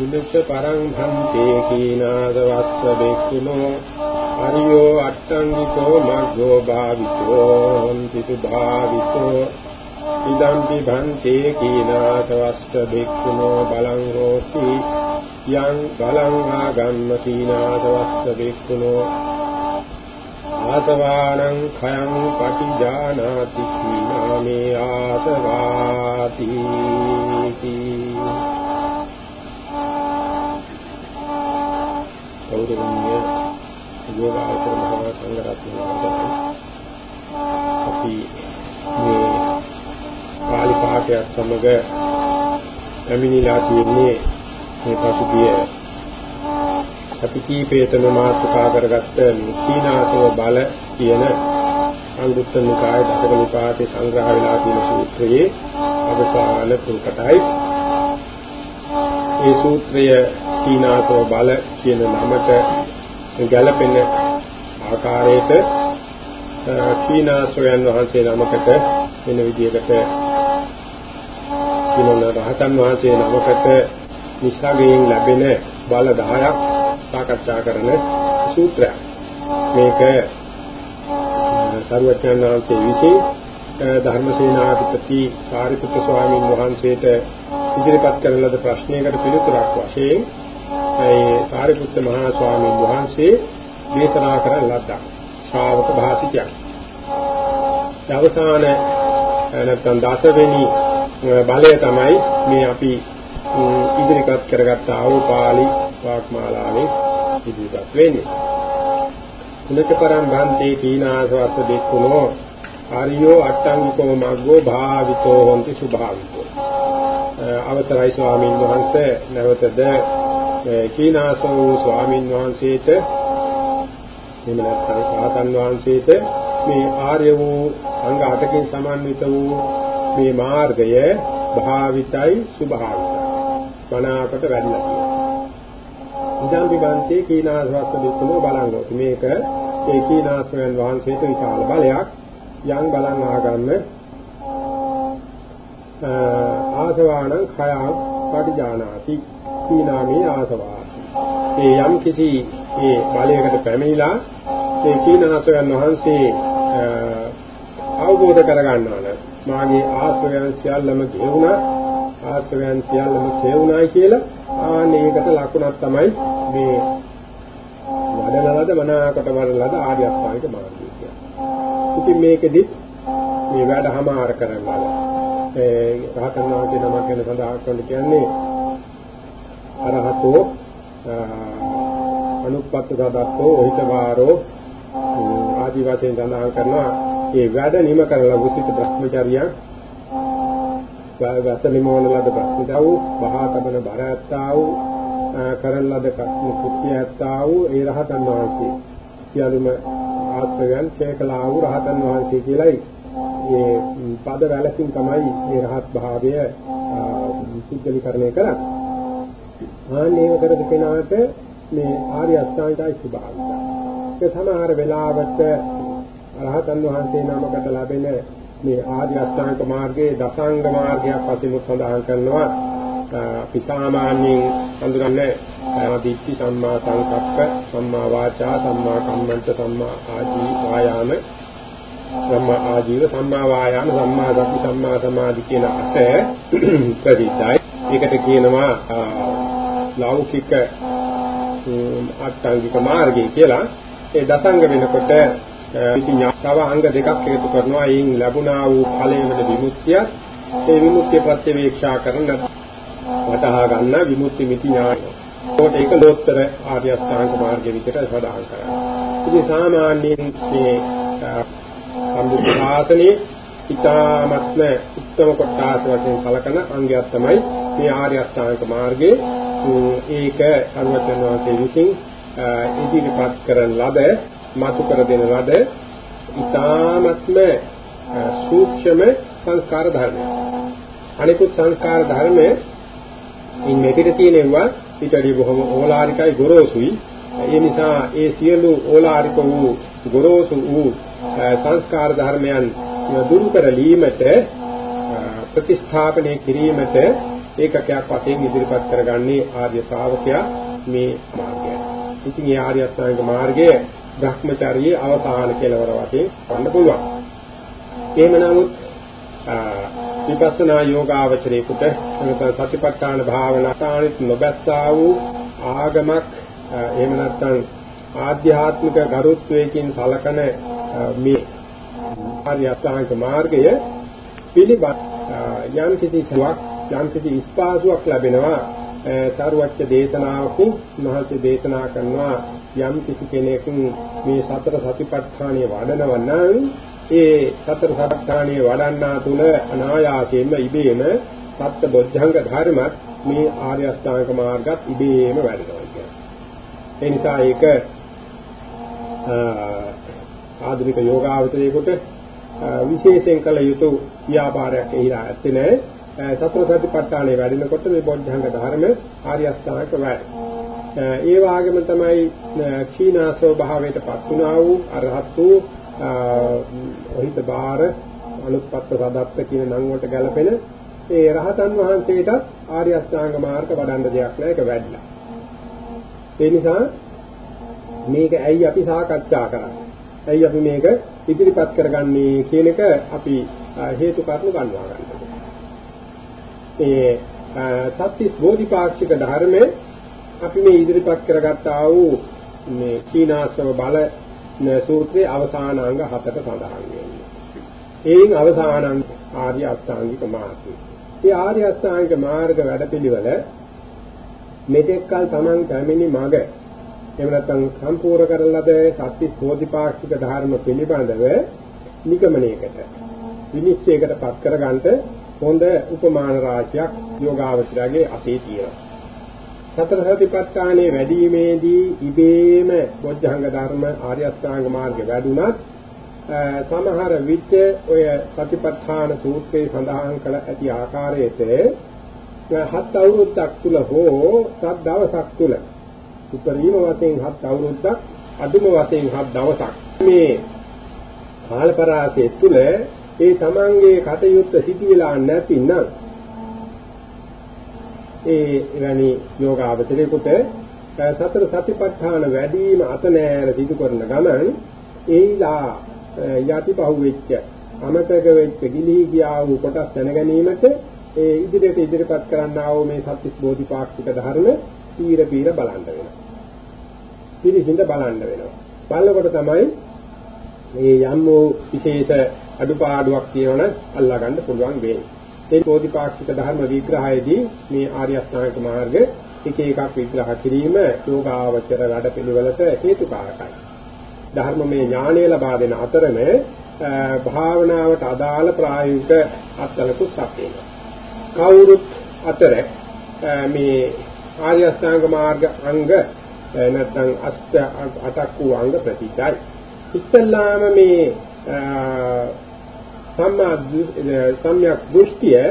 සුලුච්ච පරං භන්තේ කීනාද වස්ස බෙක්කුනෝ අරියෝ අට්ඨංගිකෝ මග්ගෝ භාවිතෝ පිතු භාවිතෝ ඉදම්පි භන්තේ කීනාද වස්ස බෙක්කුනෝ බලං රෝති යං බලං ආගම්ම කීනාද වස්ස බෙක්කුනෝ ආසවානං khයං පටිජානාති කීනාමේ ආසවාති ගෞරවනීය යෝගාචර මහා සංඝරත්නය අපි මේ පාලි පාඨයත් සමග පැමිණිලා තියෙන්නේ මේ පසුගිය අපි කීපයටම මාතෘකා කරගත්ත සීනාසව බල කියන අංගුත්තර නිකායේ දසක නිපාතේ සංග්‍රහ වෙලා තියෙන සූත්‍රයේ අවසාන තුනකටයි. මේ සූත්‍රය සීනාසව බල කියන නමට ගැළපෙන ආකාරයට සීනාසයන් වහන්සේ නමකට වෙන විදිහකට කිනෝන රහතන් වහන්සේ නමකට නිස්සගයෙන් ලැබෙන බල 10ක් සාකච්ඡා කරන සූත්‍රයක්. මේක සර්වඥාන් වහන්සේ විසින් ධර්මසේනාධිපති සාරිපුත්‍ර ස්වාමීන් වහන්සේට ඉදිරිපත් කරන ලද ප්‍රශ්නයකට පිළිතුරක් වශයෙන් ඒ සාරිපුත්‍ර මහා ස්වාමීන් වහන්සේ දේශනා කරන ලද්දා ශ්‍රාවක භාෂිතයක්. අවසාන නැත්නම් දසවෙනි බලය තමයි මේ අපි ඉදිරිපත් කරගත්ත ආවෝ පාළි වාග්මාලාවේ ඉදිරිපත් වෙන්නේ. උනක පරම් භන්තේ තීනාසවස්ස දෙක්කුණෝ ආර්යෝ අට්ඨංගිකෝ මග්ගෝ භාවිතෝ හොಂತಿ සුභාවිතෝ. අවතරයි ස්වාමීන් වහන්සේ නැවතද කීනාසෝ ස්වාමීන් වහන්සේට එහෙම නැත්නම් ආතන් වහන්සේට මේ ආර්ය වූ අංග 8කින් සමන්විත වූ මේ මාර්ගය භාවිතයි සුභාවිතයි. මනාකට වැඩිලා තියෙනවා. ඉදම් විබන්තේ කීනාසවස්ස දෙකුණෝ බලංගෝති. මේක ඒ කීනාසයන් වහන්සේට විශාල බලයක් යම් බලන් ආගන්න ආසවාණං khයං පටිජානාති කීනාමේ ආසවාති. ඒ යම් කිසි ඒ බලයකට පැමිණිලා ඒ කීනාසයන් වහන්සේ අවබෝධ කරගන්නවා නම් මාගේ ආශ්‍රයයන් සියල්ලම ගෙවුණා ආශ්‍රයයන් සියල්ලම ගෙවුණායි කියලා ආනේකට ලකුණක් තමයි මේ වඩනලද මනාකට වඩනලද ආර්ය අෂ්ටාංගික මාර්ගය කියන්නේ. ඉතින් මේකෙදි මේ වැඩහමාර කරනවා. ඒ රහතන් වහන්සේ නමක් ගැන සඳහන් කරන්න කියන්නේ අරහතෝ අනුප්පත්ත සදත්තෝ ඔහිතවාරෝ ආදි වශයෙන් සඳහන් කරනවා. ඒ වැඩ නිම කරලා වුසිත භ්‍රමචර්යයන් ගතලිමෝන ලද භ්‍රමචාව බහා තබන බර ඇත්තා වූ කරන ලද කුත්‍ය ඇත්තා වූ ඒ රහතන් වහන්සේ. සියලුම ආත්මයන් ඡේකලා වූ රහතන් වහන්සේ කියලයි. මේ පද වැලකින් තමයි මේ රහත් භාවය සිද්ධලිකරණය කරන්නේ. ආන්නේව කරද කෙනාට මේ ආර්ය අෂ්ටාංගිකයි ස්වභාවිකයි. ඒ සමහර වෙලාවට රහතන් වහන්සේ නමකට ලැබෙන මේ ආර්ය අෂ්ටාංගික මාර්ගයේ දසංග මාර්ගයක් වශයෙන් සඳහන් කරනවා. අපි සාමාන්‍යයෙන් හඳුනන්නේ දිට්ඨි සම්මා සංකප්ප සම්මා වාචා සම්මා කම්මන්ත සම්මා ආජී වායාම සම්මා ආජීව සම්මා වායාම සම්මා සති සම්මා සමාධි කියන අට ප්‍රතිදයි. ඒකට කියනවා ලෞකික අට්ටාංගික මාර්ගය කියලා. ඒ දසංග වෙනකොට ඉතින් තව අංග දෙකක් එකතු කරනවා. එයින් ලැබුණා වූ ඵලයේ විමුක්තිය ඒ විමුක්තිය ප්‍රත්‍යවේක්ෂා කරන වටහා ගන්න විමුක්ති මිති ඥානය. ඒකට ඒක ලෝත්තර ආර්ය අෂ්ටාංග මාර්ගය විදිහට සඳහන් කරනවා. ඉතින් සාමාන්‍යයෙන් මේ සම්බුද්ධ ශාසනයේ ඉතාමත්ම උත්තම කොටස වශයෙන් කලකන අංගයක් තමයි මේ ආර්ය අෂ්ටාංග මාර්ගයේ ඒක සර්වඥ වාසේ විසින් ඉදිරිපත් කරන ලද මතු කර දෙන ලද ඉතාමත්ම සූක්ෂම සංස්කාර ධර්මය. අනිකුත් සංස්කාර ධර්මයේ ඉන් මෙතන තියෙනවා ඊටදී බොහොම ඕලාරිකයි ගොරෝසුයි. ඒ නිසා ඒ සියලු ඕලාරික වූ ගොරෝසු වූ සංස්කාර ධර්මයන් දුරු කරලීමට ප්‍රතිස්ථාපනය කිරීමට ඒකකයක් වශයෙන් ඉදිරිපත් කරගන්නේ ආර්ය ශ්‍රාවකයා මේ මාර්ගය. ඉතින් මේ ආර්ය අෂ්ටාංග මාර්ගයේ භ්‍රමචාරියේ අවසාන කෙලවර වශයෙන් ගන්න පුළුවන්. එහෙම නමුත් විපස්සනා යෝගාවචරේකට නැත්නම් සතිපට්ඨාන භාවනා තානිත් නොබැස්සා වූ ආගමක් එහෙම නැත්නම් ආධ්‍යාත්මික ගරුත්වයකින් සලකන මේ ආර්ය අෂ්ටාංග මාර්ගය පිළිබඳ යම් කිසි සුවක් යම් කිසි ස්පාසුවක් ලැබෙනවා සාරවත්්‍ය දේශනාවකින් මහත් දේශනා කරනවා යම් කිසි කෙනෙක් මේ සතර සතිපට්ඨානිය වඩනවා නම් ඒ සතර සතිපට්ඨානිය වඩන්නා තුල අනායාසයෙන්ම ඉබේම සත්‍ය බොද්ධංග ධර්මත් මේ ආර්ය අෂ්ටාංග මාර්ගත් ඉබේම වැඩෙනවා කියන්නේ. ඒ නිසා ඒක ආධුනික යෝගාවචරයේකට විශේෂයෙන් කළ යුතු ව්‍යාපාරයක් එහිලා ඇත්තේ නැහැ. සතර සතිපට්ඨානේ වැඩෙනකොට මේ බොද්ධංග ධර්ම ආර්ය අෂ්ටාංග වැඩ. ඒ වාගේම තමයි ක්ෂීනාසෝ භාවයටපත් වුණා වූ අරහත් වූ ඔහිත බාර අනුත්පත්ත සදත්ත කියන නම් වලට ගැලපෙන ඒ රහතන් වහන්සේටත් ආර්ය අෂ්ටාංග මාර්ග වඩන්න දෙයක් නැහැ ඒක වැඩිලා. ඒ නිසා මේක ඇයි අපි සාකච්ඡා කරන්නේ? ඇයි අපි මේක ඉදිරිපත් කරගන්නේ කියන එක අපි හේතු කාරණු ගන්නවා ගන්නවා. ඒ සත්‍තිස් බෝධිපාක්ෂික ධර්මයේ අපි මේ ඉදිරිපත් කරගත්තා වූ මේ කීනාසව බල සූත්‍රයේ අවසාන අංග හතට සඳහන් වෙන්නේ. ඒයින් අවසාන අංග ආර්ය අෂ්ටාංගික මාර්ගය. මේ ආර්ය අෂ්ටාංගික මාර්ග වැඩපිළිවෙල මෙතෙක්කල් Taman පැමිණි මඟ එහෙම නැත්නම් සම්පූර්ණ කරලද සත්‍විස් බෝධිපාක්ෂික ධර්ම පිළිබඳව නිගමනයකට විනිශ්චයකට පත් කරගන්නට හොඳ උපමාන රාශියක් යෝගාවචරයේ අතේ තියෙනවා. සතර සතිපට්ඨානයේ වැඩිීමේදී ඉබේම බොද්ධංග ධර්ම ආර්ය අෂ්ටාංග මාර්ගය වැඩුණත් සමහර විට ඔය සතිපට්ඨාන සූත්‍රයේ සඳහන් කළ ඇති ආකාරයට හත් අවුරුද්දක් තුල හෝ සත් දවසක් තුල උපරිම වශයෙන් හත් අවුරුද්දක් අදුම වශයෙන් හත් දවසක් මේ කාලපරාසය තුල ඒ තමන්ගේ කටයුත්ත සිදු වෙලා නැතිනම් ඒ එවැනි යෝගාවචරයකට සතර සතිපට්ඨාන වැඩිම අත නෑර සිදු කරන ගමන් ඒලා යටිපහුව වෙච්ච අමතක වෙච්ච ගිලී ගියා වූ කොටස් දැන ගැනීමට ඒ ඉදිරියට ඉදිරිපත් කරන්නා වූ මේ සත්‍විස් බෝධිපාක්ෂික ධර්ම පීර පීර බලන්න වෙනවා. පිළිසිඳ බලන්න වෙනවා. බලනකොට තමයි මේ යම් වූ විශේෂ අඩුපාඩුවක් තියෙනවනම් අල්ලා ගන්න පුළුවන් වෙන්නේ. ඒ බෝධිපාක්ෂික ධර්ම විග්‍රහයේදී මේ ආර්ය අෂ්ටාංගික මාර්ග එක එකක් විග්‍රහ කිරීම යෝගාවචර වැඩ පිළිවෙලට හේතුකාරකයි. ධර්මමය ඥානය ලබා දෙන අතරම භාවනාවට අදාළ ප්‍රායෝගික අත්දැකීම් සපයනවා. කවුරුත් අතර මේ ආර්ය අෂ්ටාංග මාර්ග අංග නැත්නම් අෂ්ට අටක් වූ අංග ප්‍රතිචාරයි. ඉස්සල්ලාම මේ සම්මා සම්‍යක් දෘෂ්ටිය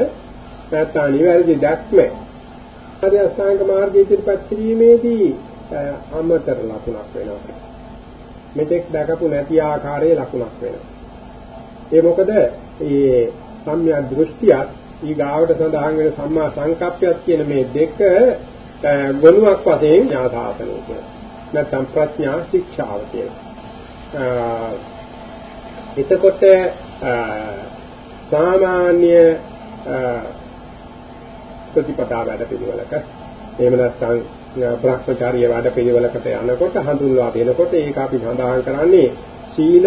නැත්නම් නිවැරදි දැක්ම ආර්ය අෂ්ටාංග මාර්ගයේ ඉදිරිපත් කිරීමේදී අමතර ලකුණක් වෙනවා. මෙතෙක් දැකපු නැති ආකාරයේ ලකුණක් වෙනවා. ඒ මොකද මේ සම්‍යක් දෘෂ්ටියත් ඊගාවට සඳහන් වෙන සම්මා සංකප්පයත් කියන මේ දෙක ගොනුවක් වශයෙන් ඥාසාසනය කියන. නැත්නම් ප්‍රඥා ශික්ෂාව කියන. එතකොට සාමාන්‍ය ප්‍රතිපදා වැඩ පිළිවෙලක එහෙම නැත්නම් බ්‍රහ්මචාර්ය වැඩ පිළිවෙලකට යනකොට හඳුන්වා දෙනකොට ඒක අපි සඳහන් කරන්නේ සීල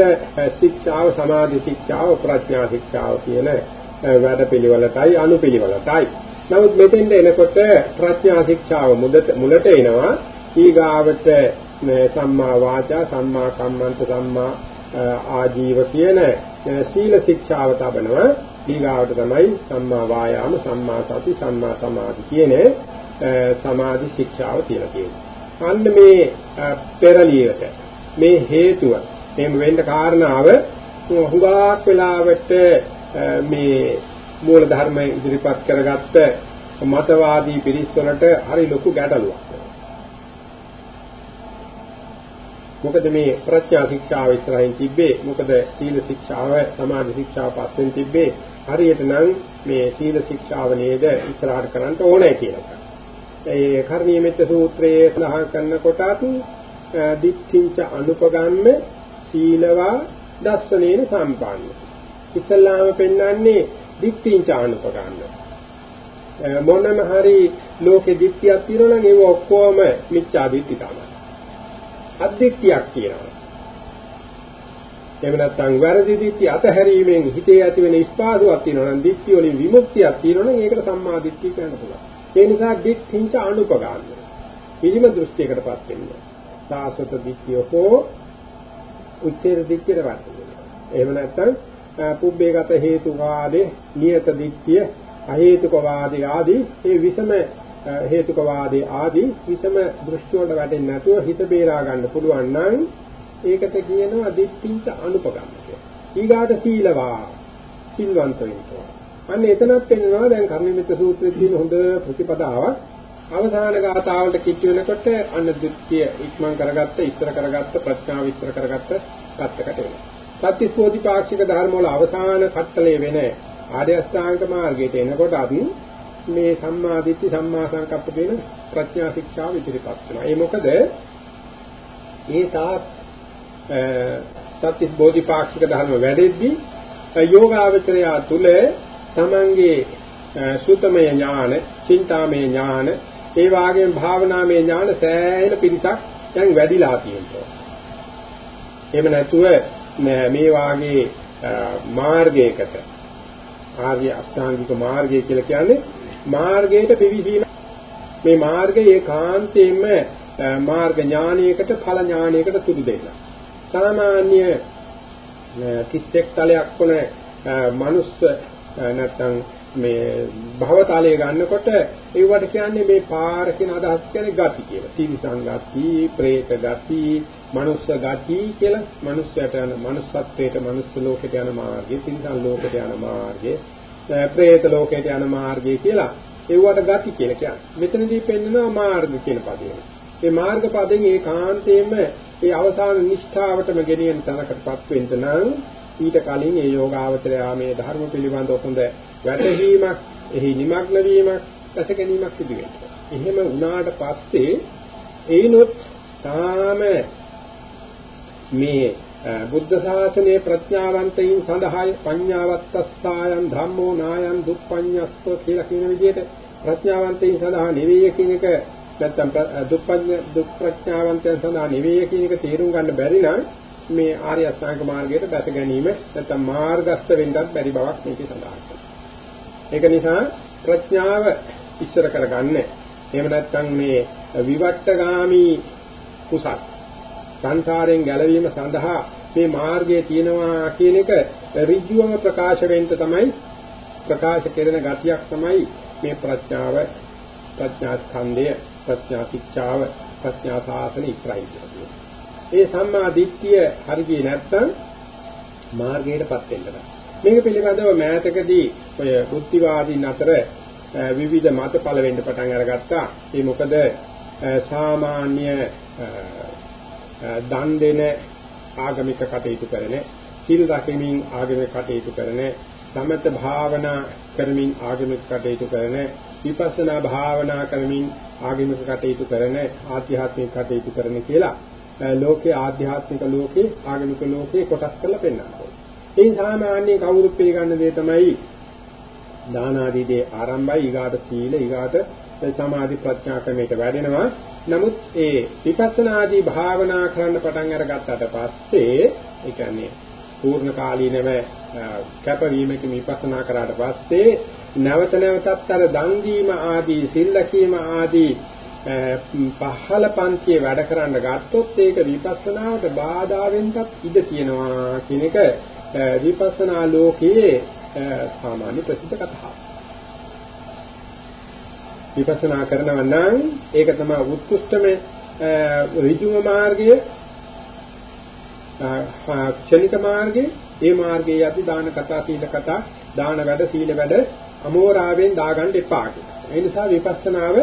ශික්ෂාව සමාධි ශික්ෂාව ප්‍රඥා ශික්ෂාව කියන වැඩ පිළිවෙලටයි අනුපිළිවෙලටයි. නමුත් මෙතෙන්ට එනකොට ප්‍රඥා ශික්ෂාව මුලට මුලට එනවා. ඊගාවට සම්මා වාචා සම්මා කම්මන්ත සම්මා ආජීව කියන සීල ශික්ෂාව තබනවා ඊගාවට තමයි සම්මා වායාම සම්මා සති සම්මා සමාධි කියන සමාධි ශික්ෂාව කියලා කියන්නේ. අන්න මේ පෙරලියට මේ හේතුව එහෙම වෙන්න කාරණාව හුඟක් වෙලාවට මේ මූල ධර්ම ඉදිරිපත් කරගත්ත මතවාදී පිරිස් වලට හරි ලොකු ගැටලුවක්. මොකද මේ ප්‍රඥා ශික්ෂාව ඉස්සරහින් තිබ්බේ මොකද සීල ශික්ෂාව සමාධි ශික්ෂාව පස්සෙන් තිබ්බේ හරියට නම් මේ සීල ශික්ෂාව නේද ඉස්සරහට කරන්න ඕනේ කියලා. ඒ කර්ණීයමෙත් සූත්‍රයේ සඳහන් කරනකොටත් දික්ඛින්ච අනුපගම්ම සීලවා දස්සනේන සම්පන්න. ඉස්ලාම පෙන්වන්නේ දික්ඛින්ච අනුපගම්ම. මොනම හරි ලෝකෙ දික්ඛියක් තියෙනවා නම් ඒව ඔක්කොම මිච්ඡා දික්ඛි තමයි. අද්දික්ඛියක් කියනවා. එහෙම නැත්නම් වැරදි දිට්ඨිය අතහැරීමෙන් හිතේ ඇති වෙන ස්පාසුවක් තියෙනවා නම් දිට්ඨිය වලින් විමුක්තියක් තියෙනවා නම් ඒකට සම්මා දිට්ඨිය කියන්න පුළුවන්. ඒ නිසා දිට්ඨිංච අනුපගාන්න. පිළිම දෘෂ්ටියකටපත් වෙන්නේ. සාසත දිට්ඨිය හෝ උත්තර දිට්ඨියට වර්තනවා. එහෙම නැත්නම් පුබ්බේගත හේතු වාදේ නියත දිට්ඨිය අහේතුක වාදී ආදී මේ විසම හේතුක වාදී ආදී විසම දෘෂ්ටි වලට වැටෙන්නේ නැතුව හිත බේරා ගන්න පුළුවන් නම් ඒකට කියනවා දිට්ඨිංච අනුපගම්ම කියලා. ඊගාට සීලවා සිල්වන්ත වෙනවා. අන්න එතනත් වෙනවා දැන් කර්මමිත සූත්‍රයේ තියෙන හොඳ ප්‍රතිපදාවක්. අවසාන ගාථාවලට කිට්ටු වෙනකොට අන්න දිට්ඨිය ඉක්මන් කරගත්ත, ඉස්තර කරගත්ත, ප්‍රඥාව ඉස්තර කරගත්ත පැත්තකට එනවා. සත්‍තිස්පෝධිපාක්ෂික ධර්ම වල අවසාන කට්ටලේ වෙන ආර්ය අෂ්ටාංග මාර්ගයට එනකොටත් මේ සම්මා දිට්ඨි සම්මා සංකප්ප කියන ප්‍රඥා ශික්ෂාව ඉදිරිපත් වෙනවා. ඒ මොකද ඒ තාත් සත්‍ය බෝධිපාක්ෂික ධර්ම වැඩෙද්දී යෝගාවචරය තුල තමන්ගේ සුතමය ඥාන, චින්තාමය ඥාන, ඒ වාගේම භාවනාමය ඥාන සෑහෙන පිරිසක් දැන් වැඩිලා තියෙනවා. එහෙම නැතුව මේ වාගේ මාර්ගයකට ආර්ය අෂ්ටාංගික මාර්ගය කියලා කියන්නේ මාර්ගයට පිවිසීම මේ මාර්ගය ඒකාන්තයෙන්ම මාර්ග ඥානයකට ඵල ඥානයකට තුඩු දෙන්න. සාමාන්‍ය කිස්සෙක් තලයක් වුණ මනුස්ස නැත්තම් මේ භවතලයේ ගන්නකොට ඒවට කියන්නේ මේ පාර කියන අදහස් කියන්නේ ගති කියලා. තිරිසං ගති, പ്രേත ගති, මනුස්ස ගති කියලා. මනුස්සයට යන මනුස්සත්වයට, මනුස්ස ලෝකයට යන මාර්ගය, තිරිසං ලෝකයට යන මාර්ගය, പ്രേත ලෝකයට යන මාර්ගය කියලා. ඒවට ගති කියලා කියන්නේ. මෙතනදී පෙන්නනවා මාර්ග කියන පදේ. මේ මාර්ග පදයෙන් ඒකාන්තයෙන්ම ඒ අවසාන නිෂ්ඨාවටම ගෙනියන තැනකටපත් වෙන්න නම් ඊට කලින් ඒ යෝගාවචරය මේ ධර්ම පිළිබඳ හොඳ වැටහීමක්, එහි නිමග්න වීමක්, රස ගැනීමක් සිදු වෙනවා. එහෙම වුණාට පස්සේ ඒනොත් තාම මේ බුද්ධ ශාසනයේ ප්‍රඥාවන්තයින් සඳහා පඤ්ඤාවත්තස්සායන් ධම්මෝ නායන් දුප්පඤ්ඤස්ස කියලා කියන විදිහට ප්‍රඥාවන්තයින් සඳහා නෙවෙයි කියන එක නැත්තම් දුප්පඤ්ඤ දුක් ප්‍රඥාවන්තයන් සඳහා නෙවෙයි කියන එක තේරුම් ගන්න බැරි නම් මේ ආර්ය අෂ්ටාංග මාර්ගයට බැස ගැනීම නැත්තම් මාර්ගස්ත වෙන්නත් බැරි බවක් මේකේ සඳහන් ඒක නිසා ප්‍රඥාව ඉස්සර කරගන්න. එහෙම නැත්නම් මේ විවට්ටගාමි කුසල් සංසාරයෙන් ගැලවීම සඳහා මේ මාර්ගයේ තියෙනවා කියන එක ඍජුවම ප්‍රකාශ වෙන්න තමයි ප්‍රකාශ කෙරෙන ගතියක් තමයි මේ ප්‍රඥාව ප්‍රඥා ස්කන්ධය ප්‍රඥා ශික්ෂාව ප්‍රඥා සාසන ඉස්සරයි කියන්නේ. ඒ සම්මා දිට්ඨිය හරියේ නැත්නම් මාර්ගයටපත් වෙන්න බෑ. මේක පිළිබඳව මෑතකදී ඔය බුද්ධිවාදීන් අතර විවිධ මත පළ වෙන්න පටන් අරගත්තා. ඒ මොකද සාමාන්‍ය දන් දෙන ආගමික කටයුතු කරන, සීල රැකීමෙන් ආගමික කටයුතු කරන, සමත භාවනා කරමින් ආගමික කටයුතු කරන, විපස්සනා භාවනා කරමින් ආගමික කටයුතු කරන ආධ්‍යාත්මික කටයුතු කරන කියලා ලෝකේ ආධ්‍යාත්මික ලෝකේ ආගමික ලෝකේ කොටස් කරලා පෙන්නනවා. ඒ සාමාන්‍ය කවුරුත් පිළිගන්න දේ තමයි දාන ආදී දේ ආරම්භයි ඊගාට සීල ඊගාට සමාධි ප්‍රඥා ක්‍රමයට වැඩෙනවා. නමුත් ඒ විපස්සනා ආදී භාවනා කරන්න පටන් අරගත්තට පස්සේ ඒ කියන්නේ පූර්ණ කාලීනව කැපවීමකින් විපස්සනා කරාට පස්සේ නැවත නැවතත් අර දන් දීම ආදී සිල් ලැකීම ආදී පහළ පන්තියේ වැඩ කරන්න ගත්තොත් ඒක විපස්සනාවට බාධා වෙන්නත් ඉඩ තියෙනවා කියන එක විපස්සනා ලෝකයේ සාමාන්‍ය ප්‍රසිද්ධ කතාවක්. විපස්සනා කරනවා නම් ඒක තමයි උත්කෘෂ්ඨම ඍජුම මාර්ගය ක්ෂණික මාර්ගය ඒ මාර්ගයේ යති දාන කතා සීල කතා දාන වැඩ සීල වැඩ අමෝරාවෙන් දාගන්න එපා කියලා. ඒ නිසා විපස්සනාව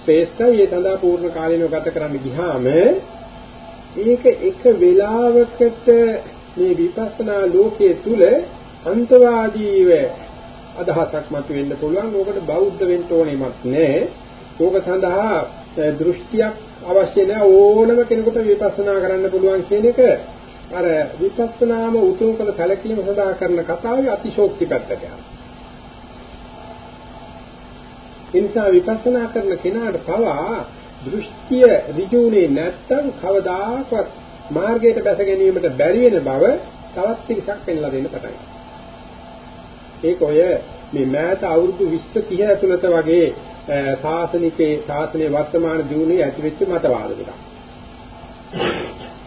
ශ්‍රේෂ්ඨයි ඒ සඳහා පූර්ණ කාලීනව ගත කරන්න ගියාම ඒක එක වෙලාවකට මේ විපස්සනා ලෝකයේ තුල අන්තවාදීව අදහසක් මතුවෙන්න පුළුවන්. ඕකට බෞද්ධ වෙන්න ඕනෙමත් නෑ. ඕක සඳහා දෘෂ්ටියක් අවශ්‍ය නෑ ඕනම කෙනෙකුට විපස්සනා කරන්න පුළුවන් කියන එක අර විපස්සනාම උතුම් කළ සැලකීම සඳහා කරන කතාවේ අතිශෝක්ති පැත්තට යනවා. ඒ නිසා විපස්සනා කරන කෙනාට පවා දෘෂ්ටිය ඍජුුනේ නැත්තම් කවදාකවත් මාර්ගයට බැස ගැනීමට බැරි වෙන බව තවත් පිටසක් පෙන්ලා දෙන්න පටන් ගන්නවා. ඒක ඔය මේ මෑත අවුරුදු 20 30 ඇතුළත වගේ සාසනිකේ සාසනයේ වර්තමාන දියුණුවේ ඇතිවෙච්ච මතවාද ටිකක්.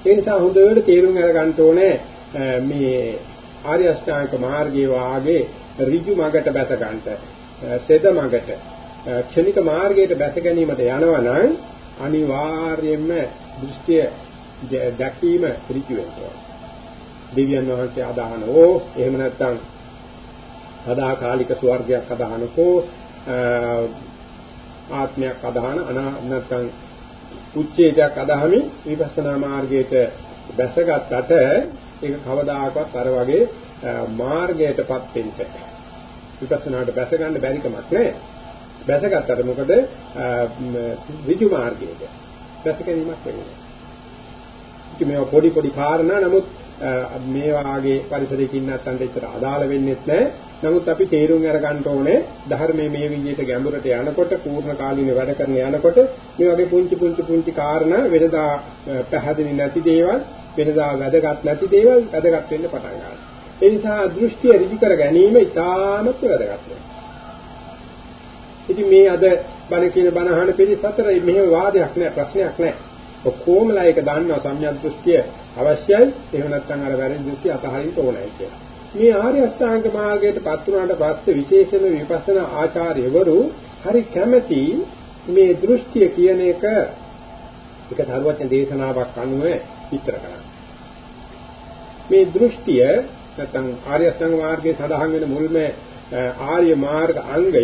ඒ නිසා හොඳට තේරුම් අරගන්න ඕනේ මේ ආර්ය අෂ්ටාංග මාර්ගයේ වාගේ ඍජු මගට බැස ගන්නට සෙද මගට ක්ෂණික මාර්ගයට බැස ගැනීමට යනවා නම් අනිවාර්යයෙන්ම දෘෂ්ටිය දැකීම ඍජු වෙනවා. දෙවියන් වහන්සේ අදහනෝ එහෙම නැත්නම් සදාකාලික ස්වර්ගයක් අදහනකෝ ආත්මයක් අදහන අනා නැත්නම් උච්ඡේදයක් අදහමින් විපස්සනා මාර්ගයට බැසගත්තට ඒක කවදාකවත් අර වගේ මාර්ගයටපත් වෙන්න විපස්සනාට බැස ගන්න බැරි කමක් නැහැ. බැසගත්තට මොකද විජු මාර්ගයේද බැස ගැනීමක් වෙන්නේ. ඉතින් මේවා පොඩි පොඩි කාරණා නමුත් මේ වාගේ පරිසරයක ඉන්න නැත්නම් ඒතර අදාළ වෙන්නේ නැහැ. නමුත් අපි තේරුම් අරගන්න ඕනේ ධර්මයේ මේ විදිහට ගැඹුරට යනකොට පූර්ණ කාලීන වැඩ කරන යනකොට මේ වගේ පුංචි පුංචි පුංචි කාරණා වෙනදා පැහැදිලි නැති දේවල් වෙනදා වැදගත් නැති දේවල් වැදගත් වෙන්න පටන් ගන්නවා. ඒ නිසා දෘෂ්ටිය ඍජු කර ගැනීම ඉතාමත් වැදගත් වෙනවා. ඉතින් මේ අද බණ කියන බණ අහන පිළිස් අතර මෙහෙම වාදයක් නෑ ප්‍රශ්නයක් නෑ. ඔක්කොමලා ඒක දන්නවා සම්‍යක් දෘෂ්ටිය අවශ්‍යයි. එහෙම නැත්නම් අර වැරදි දෘෂ්ටි අතහරින්න ඕනයි කියලා. මේ ආර්ය අෂ්ටාංග මාර්ගයටපත් වුණාට පස්සේ විශේෂම විපස්සනා ආචාර්යවරු හරි කැමැති මේ දෘෂ්ටිය කියන එක එක ධර්මවචන දේශනාවක් අනුව විස්තර කරන්න. මේ දෘෂ්ටිය නැත්නම් ආර්ය අෂ්ටාංග මාර්ගයේ සඳහන් වෙන මුල්ම ආර්ය මාර්ග අංගය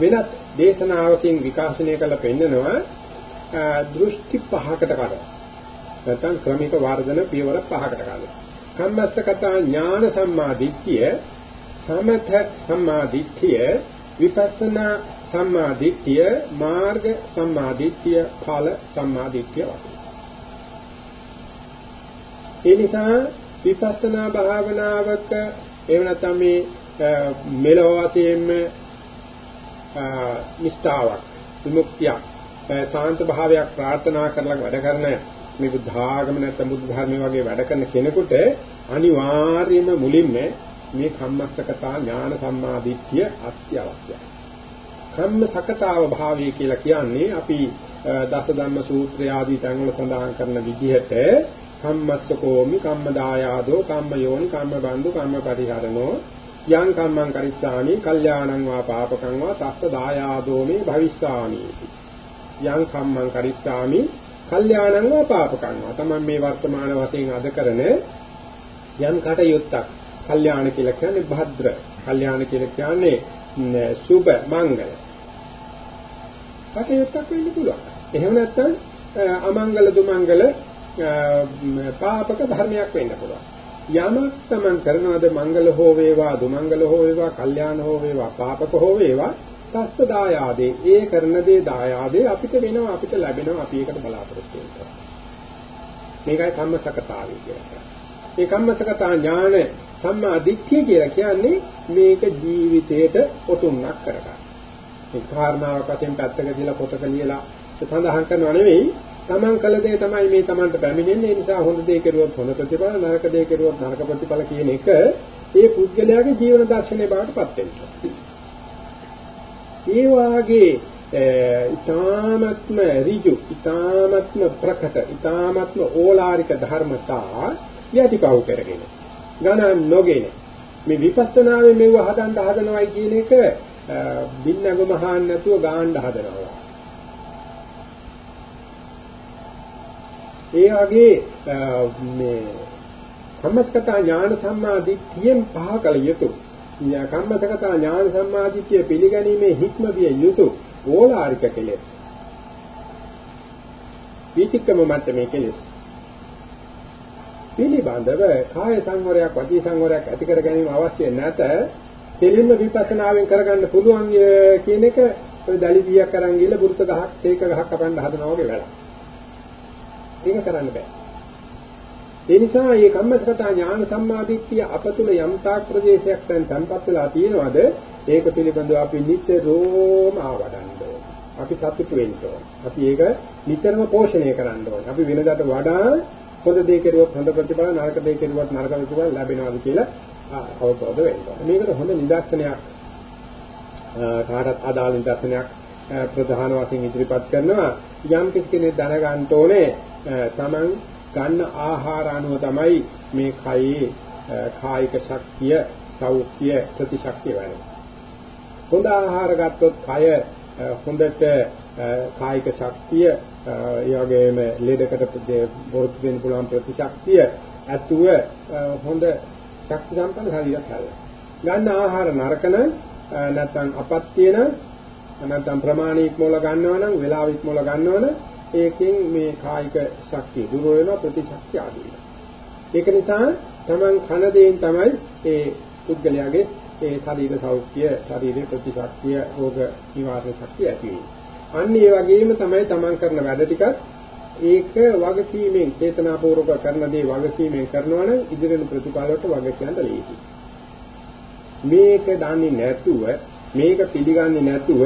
වෙනත් දේශනාවකින් විකාශනය කළ පෙන්නනවා දෘෂ්ටි පහකට කඩන. නැත්නම් ක්‍රමික වර්ධන පියවර පහකට කඩන. කම්මස්සකතා ඥාන සම්මාදිට්ඨිය සමත සම්මාදිට්ඨිය විපස්සනා සම්මාදිට්ඨිය මාර්ග සම්මාදිට්ඨිය ඵල සම්මාදිට්ඨිය වශයෙන්. ඒ නිසා විපස්සනා භාවනාවක එහෙම නැත්නම් මේ මෙලොව වශයෙන්ම නිෂ්ඨාවක් විමුක්තියක් සාන්ත භාවයක් ප්‍රාර්ථනා කරලා වැඩ කරන මේ බුද්ධ ආගම නැත්නම් බුද්ධ ධර්මයේ වගේ වැඩ කරන කෙනෙකුට අනිවාර්යයෙන්ම මුලින්ම මේ කම්මස්සකතා ඥාන සම්මාදිට්ඨිය අත්‍යවශ්‍යයි. කම්මසකතාව භාවය කියලා කියන්නේ අපි දස ධම්ම සූත්‍රය ආදී තැන්වල සඳහන් කරන විදිහට කම්මස්සකෝමි කම්මදායාදෝ කම්මයෝනි කම්මබන්දු කම්මපරිහරණෝ යං කම්මං කරිස්සාමි කල්යාණං වා පාපකං වා තස්ස දායාදෝ මේ භවිස්සාමි යං කම්මං කරිස්සාමි කල්යාණං වා පාපකං වා. තමන් මේ වර්තමාන වශයෙන් අද කරන යම් කටයුත්තක් කල්යාණ කියලා කියන්නේ භද්‍ර. කල්යාණ කියලා කියන්නේ සුබ මංගල. කටයුත්තක් වෙන්න පුළුවන්. එහෙම නැත්නම් අමංගල දුමංගල පාපක ධර්මයක් වෙන්න පුළුවන්. යමක් තමන් කරනවද මංගල හෝ වේවා දුමංගල හෝ වේවා කල්යාණ හෝ වේවා පාපක හෝ වේවා තස්ස දායාදේ ඒ කරන දේ දායාදේ අපිට වෙනවා අපිට ලැබෙනවා අපි ඒකට බලාපොරොත්තු වෙනවා. මේකයි කම්මසකතාවය කියන්නේ. මේ කම්මසකතා ඥාන සම්මා දිට්ඨිය කියලා කියන්නේ මේක ජීවිතයට ඔතුන්නක් කරගන්න. මේ කාරණාවක් වශයෙන් පැත්තක දාලා පොතක ලියලා සඳහන් කරනව නෙවෙයි. තමන් කළ දේ තමයි මේ තමන්ට පැමිණෙන්නේ. ඒ නිසා හොඳ දේ කෙරුවොත් හොඳ ප්‍රතිඵල නරක දේ කෙරුවොත් නරක ප්‍රතිඵල කියන එක ඒ පුද්ගලයාගේ ජීවන දර්ශනය බවට පත් වෙනවා. ඒ වාගේ ඊ타මත්ම ඍජු ඊ타මත්ම ප්‍රකට ඊ타මත්ම ඕලාරික ධර්මතා යටිපව කරගෙන ගණන් නොගෙන මේ විපස්සනාවේ මෙව හදන්න හදනවයි කියන එක බින්නග මහාන් නැතුව ගාන්න හදනවා. ඒ වගේ මේ සම්මස්කතා ඥාන සම්මාදිට්ඨියෙන් පහ කළ යුතුයි. කම්මසගතා ඥාන සම්මාදිට්ඨිය පිළිගැනීමේ හික්ම විය යුතු ඕලාරික කෙලෙස්. වීතික්කම මට්ටමේ කෙලෙස්. පිළිබඳව කාය සංවරයක් වචී සංවරයක් ඇති කර ගැනීම අවශ්‍ය නැත. දෙලින්ම විපස්සනාවෙන් කරගන්න පුළුවන් කියන එක ඔය දලිපියක් අරන් ගිහලා බුරුත ගහක් තේක ගහක් කපන්න හදනවා වගේ වැඩක්. ඒක කරන්න බෑ. ඒ නිසා මේ කම්මසගත ඥාන සම්මාදිට්ඨිය අපතුල යම් තාක් ප්‍රදේශයක් දැන් තන්පත් වෙලා තියෙනවද ඒක පිළිබඳව අපි නිතරම ආවඩන්න ඕනේ. අපි සතුටු වෙන්න ඕනේ. අපි ඒක නිතරම පෝෂණය කරන්න ඕනේ. අපි වෙනදාට වඩා හොඳ දේ කෙරුවොත් හොඳ ප්‍රතිඵල නරක දේ කෙරුවොත් නරක ප්‍රතිඵල ලැබෙනවාද කියලා අවබෝධ වෙන්න ඕනේ. මේකට හොඳ නිදර්ශනයක් කාටත් අදාළ නිදර්ශනයක් ප්‍රධාන වශයෙන් ඉදිරිපත් කරනවා යම් කෙනෙක් දැනගන්න ඕනේ තමන් ගන්න ආහාර අනුව තමයි මේ කයේ කායික ශක්තිය සෞඛ්‍ය ප්‍රතිශක්තිය වෙන්නේ. හොඳ ආහාර ගත්තොත් කය හොඳට කායික ශක්තිය ඒ වගේම ලෙඩකට බොරුත් දෙන්න පුළුවන් ප්‍රතිශක්තිය ඇතුව හොඳ ශක්ති සම්පන්න ශරීරයක් හැදෙනවා. ගන්න ආහාර නරකන නැත්නම් අපත්‍ය නම් නැත්නම් ප්‍රමාණික මොල ගන්නවා නම් වේලාවික මොල ගන්නවා නම් ඒකෙන් මේ කායික ශක්තිය දුර වෙනවා ප්‍රතිශක්තිය අඩු වෙනවා. ඒක නිසා Taman කන දෙයින් තමයි ඒ පුද්ගලයාගේ ඒ ශරීර සෞඛ්‍ය, ශරීරයේ ප්‍රතිශක්තිය, රෝග නිවාරණ ශක්තිය ඇති වෙන්නේ. අන්න ඒ වගේම තමයි Taman කරන වැඩ ටිකත් ඒක වගකීමෙන් චේතනාපූර්වක කරන දේ වගකීමෙන් කරනවා නම් ඉදිරියට ප්‍රතිඵල වලට වග කියන්න ලේසියි. මේක දන්නේ නැතුව මේක පිළිගන්නේ නැතුව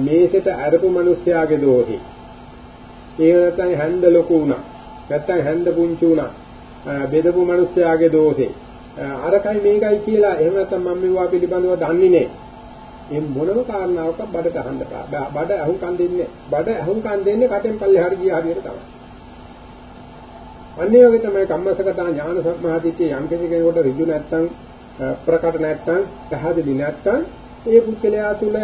මේකට අරපු මිනිස්යාගේ දෝෂේ ඒ නැත්නම් හැන්ද ලොකු වුණා. නැත්නම් හැන්ද පුංචි වුණා. බෙදපු මිනිස්යාගේ දෝෂේ. අරකයි මේකයි කියලා එහෙම නැත්නම් මම මේවා පිළිබඳව දන්නේ නැහැ. මේ මොනම කාරණාවක බඩට අහන්න බෑ. බඩ අහුම්කම් දෙන්නේ. බඩ අහුම්කම් දෙන්නේ කටෙන් පල්ලෙහාට ගිය හරියට තමයි. අන්නේ වගේ තමයි කම්මසගතා ඥාන සම්මාදිතේ යම් කෙනෙකුට ඍජු නැත්නම් ප්‍රකට නැත්නම් පැහැදිලි නැත්නම් ඒ පුද්ගලයා තුළ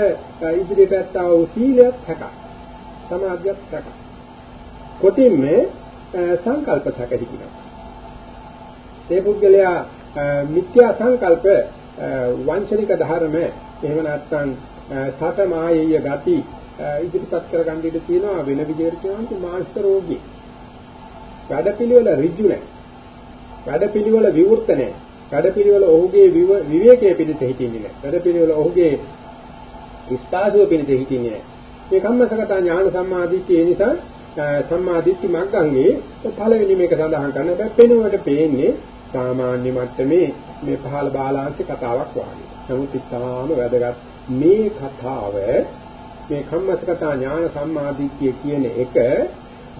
ඉදිරියට ඇත්තා වූ සීලයක් හැක. සමාධියක් හැක. කොටින්ම සංකල්ප සැක හිතිනවා. ඒ පුද්ගලයා මිත්‍යා සංකල්ප වංචනික ධර්ම එහෙම නැත්නම් සත මායෙය ගති ඉදිරිපත් කරගන්න ඉඩ තියෙනවා වෙන විදිහට කියනවා මානසික රෝගී. වැඩපිළිවෙල ඍජු නැහැ. වැඩපිළිවෙල විවෘත නැහැ. වැඩපිළිවෙල ඔහුගේ විවේකයේ පිණිස හිටින්නේ නැහැ. වැඩපිළිවෙල ඔහුගේ ස්පාසුව පිණිස හිටින්නේ නැහැ. මේ කම්මසගත ඥාන සම්මාදිට්ඨිය නිසා සම්මා දිට්ඨි මග්ගංගේ පළවෙනි මේක සඳහන් කරන හැබැයි පෙනුවට පේන්නේ සාමාන්‍ය මට්ටමේ මේ පහළ බාලාංශ කතාවක් වගේ. නමුත් ඉතාම වැදගත් මේ කතාව මේ කම්මසකතා ඥාන සම්මාදිට්ඨිය කියන එක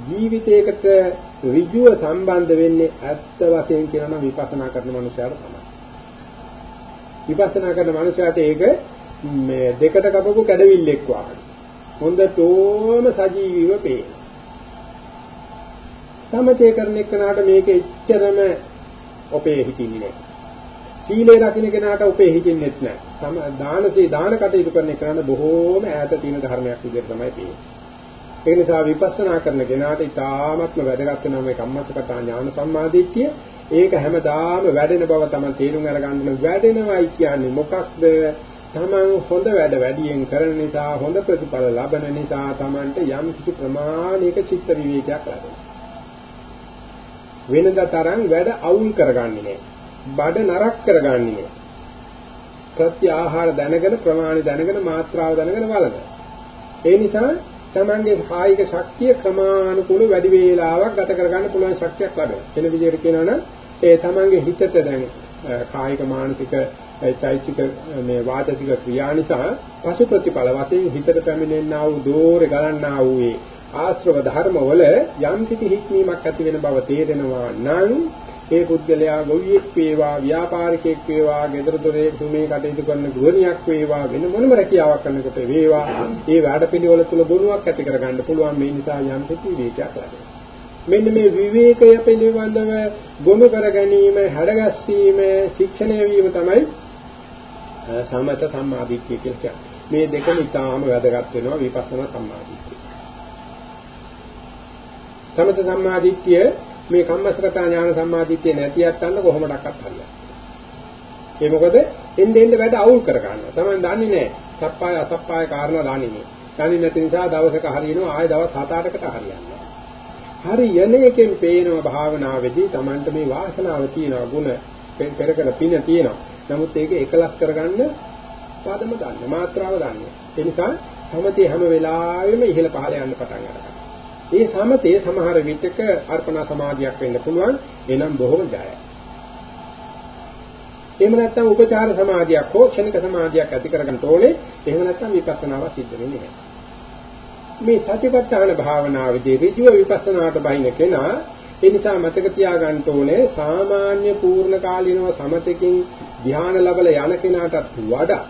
ජීවිතයකට ඍජුව සම්බන්ධ වෙන්නේ ඇත්ත වශයෙන් කියනවා විපස්සනා කරන මනුස්සයර තමයි. විපස්සනා කරන මනුස්සයාට ඒක මේ දෙකට කපපු කැඩවිල්ලෙක් වගේ. හොඳටම සජීවීව පේනවා. සමතේ කරන එක්කනට මේක එච්චරම ඔපේ හිතින්නේ නැහැ. සීලේ රකින්න කෙනාට ඔපේ හිතින්නෙත් නැහැ. සම දානසේ දාන කටයුතු කරන එක්කනට බොහෝම ඈත තියෙන ධර්මයක් විදිහට තමයි තියෙන්නේ. ඒ නිසා විපස්සනා කරන කෙනාට ඉතාමත්ම වැදගත් වෙනවා මේ කම්මස්සකත ඥාන සම්මාදිට්ඨිය. ඒක හැමදාම වැඩෙන බව තමයි තේරුම් අරගන්න වැඩෙනවයි කියන්නේ මොකක්ද? තමන් හොඳ වැඩ වැඩියෙන් කරන නිසා හොඳ ප්‍රතිඵල ලබන නිසා තමන්ට යම් කිසි ප්‍රමාණයක චිත්ත විවේකයක් ලැබෙනවා. වෙනද තරම් වැඩ අවුල් කරගන්නේ නැහැ. බඩ නරක් කරගන්නේ නැහැ. ප්‍රති ආහාර දැනගෙන ප්‍රමාණි දැනගෙන මාත්‍රාව දැනගෙන බලන. ඒ නිසා තමන්ගේ කායික ශක්තිය ක්‍රමානුකූල වැඩි වේලාවක් ගත කරගන්න පුළුවන් ශක්තියක් ලැබෙනවා. වෙන විදිහට කියනවනම් ඒ තමන්ගේ හිතට දැන කායික මානසික චෛතසික මේ වාචික ක්‍රියා නිසා පසු ප්‍රතිඵල වශයෙන් හිතට පැමිණෙනා වූ දෝරේ ගලන්නා වූ ආශ්‍රව ධර්ම වල යම් කිසි හික්මීමක් ඇති වෙන බව තේරෙනවා නම් ඒ පුද්ගලයා ගොවියෙක් වේවා ව්‍යාපාරිකයෙක් වේවා ගෙදර දොරේ සුමේ කටයුතු කරන ගෘහණියක් වේවා වෙන මොනම රැකියාවක් කරනකොට වේවා ඒ වැඩපිළිවෙල තුල ගුණයක් ඇති කරගන්න පුළුවන්. මේ නිසා යම් කිසි විවේකයක් ලැබෙනවා. මෙන්න මේ විවේකය පිළිබඳව ගොනු කර ගැනීම හැඩගැස්වීම ශික්ෂණය වීම තමයි සමත සම්මාදිට්ඨිය කියලා කියන්නේ. මේ දෙකම ඉතාම වැදගත් වෙනවා විපස්සනා සම්මාදිට්ඨිය. සමත සම්මාදිට්ඨිය මේ කම්මසගත ඥාන සම්මාදිට්ඨිය නැති යත්තන්න කොහොමඩක්වත් හරියන්නේ. ඒ මොකද එන්න එන්න වැඩ අවුල් කර ගන්නවා. Taman දන්නේ නැහැ. සප්පාය අසප්පාය කාරණා දන්නේ නැහැ. දන්නේ නැති නිසා දවසක හරියනවා ආය දවස් 7-8කට හරියන්නේ. හරි යන එකෙන් පේනවා භාවනාවේදී Tamanට මේ වාසනාව තියෙනවා ಗುಣ පෙර කර පින තියෙනවා. නමුත් ඒක එකලස් කරගන්න පදම දන්න මාත්‍රාව දන්නේ. ඒ නිසා සමතේ හැම වෙලාවෙම ඉහළ පහළ යන්න පටන් ගන්නවා. ඒ සමතේ සමහර විටක අර්පණා සමාධියක් වෙන්න පුළුවන්. එනම් බොහොම ජයයි. එහෙම නැත්නම් උපචාර සමාධියක් හෝ ක්ෂණික සමාධියක් ඇති කරගන්න ඕනේ. එහෙම නැත්නම් විපස්සනාව සිද්ධ වෙන්නේ නැහැ. මේ සතිපට්ඨාන භාවනාවේදී ඍජුව විපස්සනාට බහින කෙනා ඒ නිසා මතක තියාගන්න ඕනේ සාමාන්‍ය පූර්ණ කාලීනව සමතකින් ධ්‍යාන ලැබලා යන කෙනාටත් වඩා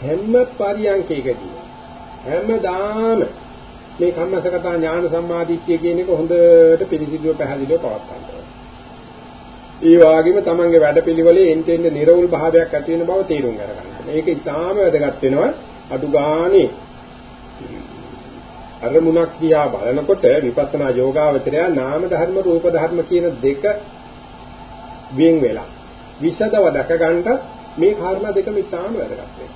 හැම පරියන්කයකදී හැමදාම මේ කම්මසකතා ඥාන සම්මාදිට්ඨිය කියන එක හොඳට පිළිසිදුව පැහැදිලිව පවත් ගන්නවා. ඒ වගේම තමන්ගේ වැඩපිළිවෙලේ එන්ටෙන්ද නිර්වුල් භාවයක් ඇති වෙන බව තේරුම් ගන්න. මේක ඉතාම වැදගත් වෙනවා. අඩු ගානේ අරමුණක් දිහා බලනකොට විපස්සනා යෝගාවචරය නාම ධර්ම රූප ධර්ම කියන දෙක වෙන් වෙලා විෂදව දැක ගන්නට මේ කාරණා දෙකම ඉතාම වැදගත් වෙනවා.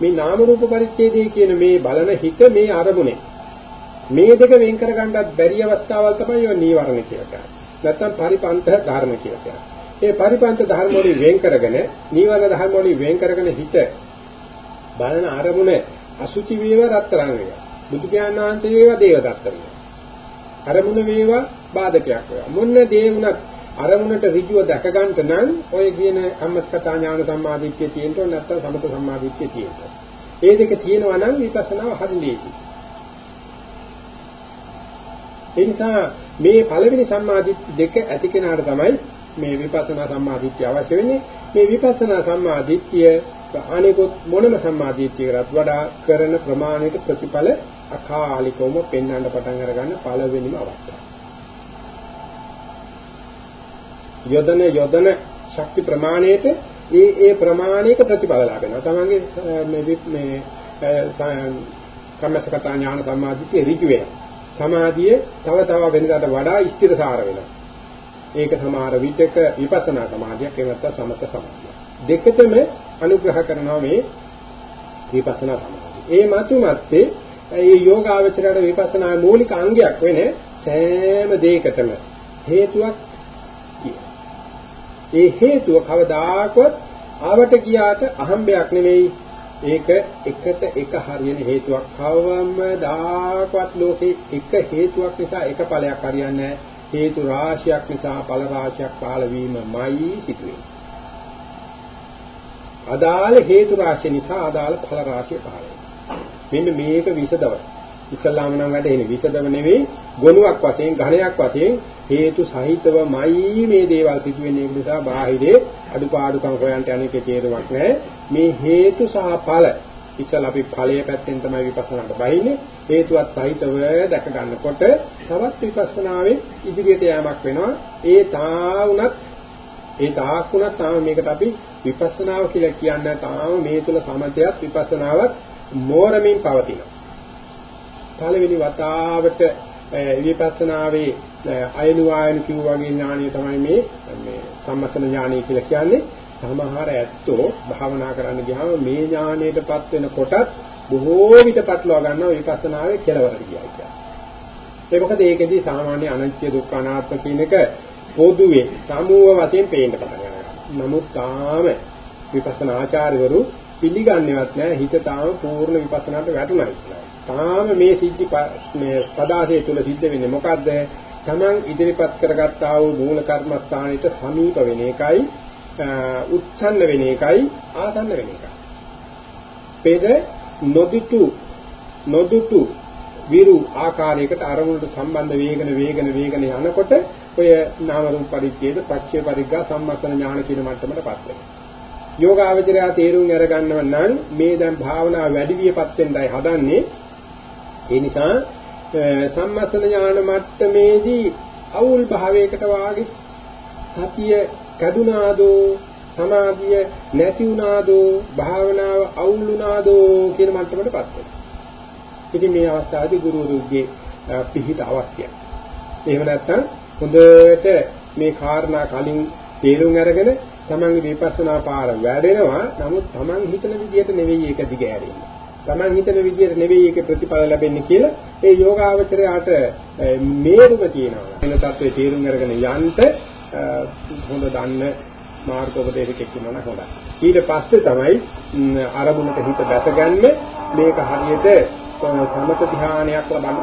මේ නාම රූප පරිච්ඡේදයේ කියන මේ බලන හිත මේ අරමුණේ මේ දෙක වෙන් කර ගන්නත් බැරි අවස්ථාවල් තමයි ඔය නීවරණ කියලා කියන්නේ. නැත්තම් පරිපන්ත ධර්ම කියලා කියන්නේ. මේ පරිපන්ත ධර්ම වලින් වෙන් කරගෙන නීවරණ ධර්ම වලින් වෙන් කරගෙන හිත බලන අරමුණ අසුචි වේවා රත්තරන් වේවා. බුදු පියාණන් වහන්සේ වේවා දේවදත්ත වේවා. අරමුණ වේවා බාධකයක් වේවා. මොන්න දේ වුණත් අරමුණට ඍජුව දැක ගන්නට නම් ඔය කියන අම්මස්කතා ඥාන සම්මාදිට්ඨිය තියෙන්න ඕන නැත්නම් සමත සම්මාදිට්ඨිය තියෙන්න. ඒ දෙක තියෙනවා නම් විපස්සනාව හරියටි. ඒ නිසා මේ පළවෙනි සම්මාදිට්ඨි දෙක ඇති කෙනාට තමයි මේ විපස්සනා සම්මාදිට්ඨිය අවශ්‍ය වෙන්නේ. මේ විපස්සනා සම්මාදිට්ඨිය අනිකුත් මොනම සම්මාදිට්ඨියකටත් වඩා කරන ප්‍රමාණයට ප්‍රතිඵල අකාලිකවම පෙන්වන්න පටන් අරගන්න පළවෙනිම අවස්ථාව. යොදන යොදන ශක්ති ප්‍රමාණයට ඒ ඒ ප්‍රමාණයක ප්‍රතිඵල ලැබෙනවා. තමන්ගේ මේ මේ කම්මසකතා ඥාන සමාධියේ ඍජු වෙනවා. සමාධිය තව තව වෙනදාට වඩා ස්ථිරසාර වෙනවා. ඒක සමහර විටක විපස්සනා සමාධියක් එහෙම නැත්නම් සමත සමාධියක්. දෙකතම අනුග්‍රහ කරනවා මේ විපස්සනා සමාධිය. ඒ මතුමැත්තේ මේ යෝගාවචරයට විපස්සනා මූලික අංගයක් වෙන සෑම දෙයකටම හේතුවක් ඒ හේතුව කවදාකවත් ආවට ගියාට අහම්බයක් නෙවෙයි ඒක එකට එක හරියන හේතුවක් කවමදාකවත් ලෝකේ එක හේතුවක් නිසා එක ඵලයක් හරියන්නේ හේතු රාශියක් නිසා ඵල රාශියක් පහළ වීමමයි සිදුවේ. අදාළ හේතු රාශිය නිසා අදාළ ඵල රාශිය පහළ වෙනවා. මෙන්න මේක විසදව. ඉස්ලාම නම් වැඩෙන්නේ විසදව නෙවෙයි ගොනුවක් වශයෙන් ඝණයක් වශයෙන් හේතු සහිතවමයි මේ දේවල් සිදුවෙන්නේ. නිසා බාහිරේ අඩුපාඩුකම් හොයන්ට අනේකේ තේරුමක් නැහැ. මේ හේතු සහ ඵල ඉතල අපි ඵලයේ පැත්තෙන් තමයි විපස්සනාට බහින්නේ. හේතුවත් සහිතව දැක ගන්නකොට තවත් විපස්සනාවේ ඉදිරියට යamak වෙනවා. ඒ තා උනත් ඒ තාක් උනත් තාම මේකට අපි විපස්සනාව කියලා කියන්නේ තාම මේ තුල සමතයත් විපස්සනාවත් මෝරමින් පවතිනවා. පළවෙනි වතාවට විපස්සනාවේ අයනු ආයන කිව් වගේ ඥානිය තමයි මේ මේ සම්මතන ඥානිය කියලා කියන්නේ. සමහර ඇත්තෝ භාවනා කරන්න ගියාම මේ ඥානයටපත් වෙනකොටත් බොහෝ විට පටලවා ගන්නවා විපස්සනාවේ කෙලවරට ගියා කියලා. ඒ මොකද ඒකෙදී සාමාන්‍ය අනිත්‍ය දුක්ඛ අනාත්ම කියන එක පොදුවේ සමූහ වශයෙන් පේන්න පටන් ගන්නවා. නමුත් තාම විපස්සනා ආචාර්යවරු පිළිගන්නේවත් නැහැ හිත තාම පූර්ණ විපස්සනාට වැටුණා කියලා. තාම මේ සිද්ධි මේ පදාසේ තුල සිද්ධ වෙන්නේ මොකද්ද? Taman ඉදිරිපත් කරගත්තා වූ මූල කර්මස්ථානෙට සමීප වෙන එකයි උච්ඡන්න වෙන එකයි ආසන්න වෙන එකයි. පෙර නොදුටු නොදුටු විරු ආකාරයකට අරමුණට සම්බන්ධ වේගන වේගන වේගන යනකොට ඔය නාම රූප පරිච්ඡේද පච්චේ පරිග්ගා සම්මස්තන ඥාන කියන මට්ටමටපත් වෙනවා. යෝගාවචරය තේරුම් අරගන්නව නම් මේ දැන් භාවනා වැඩි වියපත් වෙන්නයි හදන්නේ ඒ නිසා සම්මස්තන ඥාන මට්ටමේදී අවුල් භාවයකට වාගේ සතිය කැඩුනාදෝ සමාධිය නැති වුණාදෝ භාවනාව අවුල් වුණාදෝ කියන මට්ටමටපත් වෙනවා. ඉතින් මේ අවස්ථාවේදී ගුරුවරුගේ පිහිට අවශ්‍යයි. එහෙම නැත්නම් හොඳට මේ කාරණා කලින් තේරුම් අරගෙන තමන්ගේ විපස්සනා පාර වැඩෙනවා. නමුත් තමන් හිතන විදිහට නෙවෙයි ඒක දිගහැරෙන්නේ. Taman හිතන විදිහට නෙවෙයි ඒකේ ප්‍රතිඵල ලැබෙන්නේ කියලා ඒ යෝගාවචරයට මේරුම තියෙනවා. වෙන තත්ත්වයේ තීරුම් අරගෙන යන්න හොඳ දන්න මාර්ගෝපදේශකෙක් වෙනවා හොඳයි. ඊට පස්සේ තමයි අරමුණට හිත දැසගන්නේ මේක හරියට සමත ධානයක් ලබන්න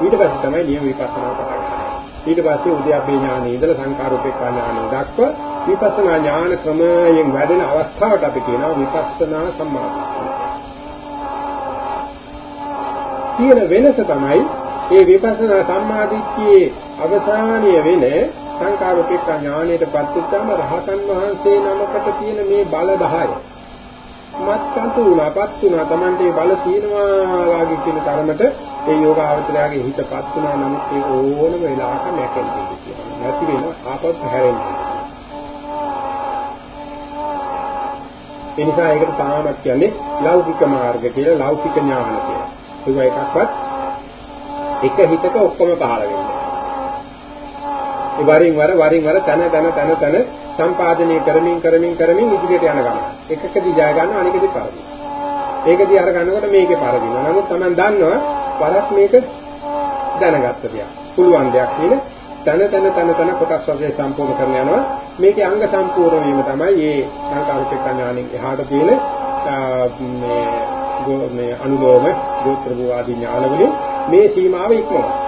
ඊට පස්සේ තමයි නියම විපස්සනා පටන් ගන්න. ඊට පස්සේ උද්‍යප්පේ ඥානෙ ඉඳලා සංකාරෝපේක්ෂා ඥානෙ දක්වා විපස්සනා ඥාන ක්‍රමයෙන් වැඩෙන අවස්ථාවට අපි කියනවා විපස්සනා සම්මාදිට්ඨිය. තියෙන වෙනස තමයි මේ විපස්සනා සම්මාදිට්ඨියේ අවසානීය වෙන සංකාරෝපේක්ෂා ඥානයටපත් වෙච්චාම රහතන් වහන්සේ නමකට තියෙන මේ බල 10 මත්පන්තු වුණාපත් වුණා. Tamante බල තියෙනවා වාගේ කියන තරමට ඒ යෝගාවචරයාගේ හිතපත් වුණා නමුත් ඒ ඕනම වෙලාවක නැකෙන්නේ කියනවා නැති වෙන ආපත් හැරෙන්නේ ඒ නිසා ඒකට තාමත් කියන්නේ ලෞකික මාර්ග කියලා ලෞකික ඥාන කියලා. ඒක එකක්වත් එක හිතක ඔක්කොම පහළ වෙන්නේ ඒ වරින් වර වරින් වර තන තන තන තන සම්පාදනය කරමින් කරමින් කරමින් ඉදිරියට යන ගමන. එකකදී ජය ගන්නවා අනිකදී පරදිනවා. ඒකදී අර ගන්නකොට මේකේ පරදිනවා. නමුත් Taman දන්නවා පරක් මේක දැනගත්ත දෙයක්. පුළුවන් දෙයක් නෙවෙයි. තන තන තන තන කොටස් වශයෙන් සම්පූර්ණ කරන යනවා. මේකේ අංග සම්පූර්ණ වීම තමයි මේ සංකාරික ඥානෙන් එහාට තියෙන මේ මේ අනුලෝම ගෝත්‍ර භූ ආදී ඥානවලින් මේ සීමාව ඉක්මවනවා.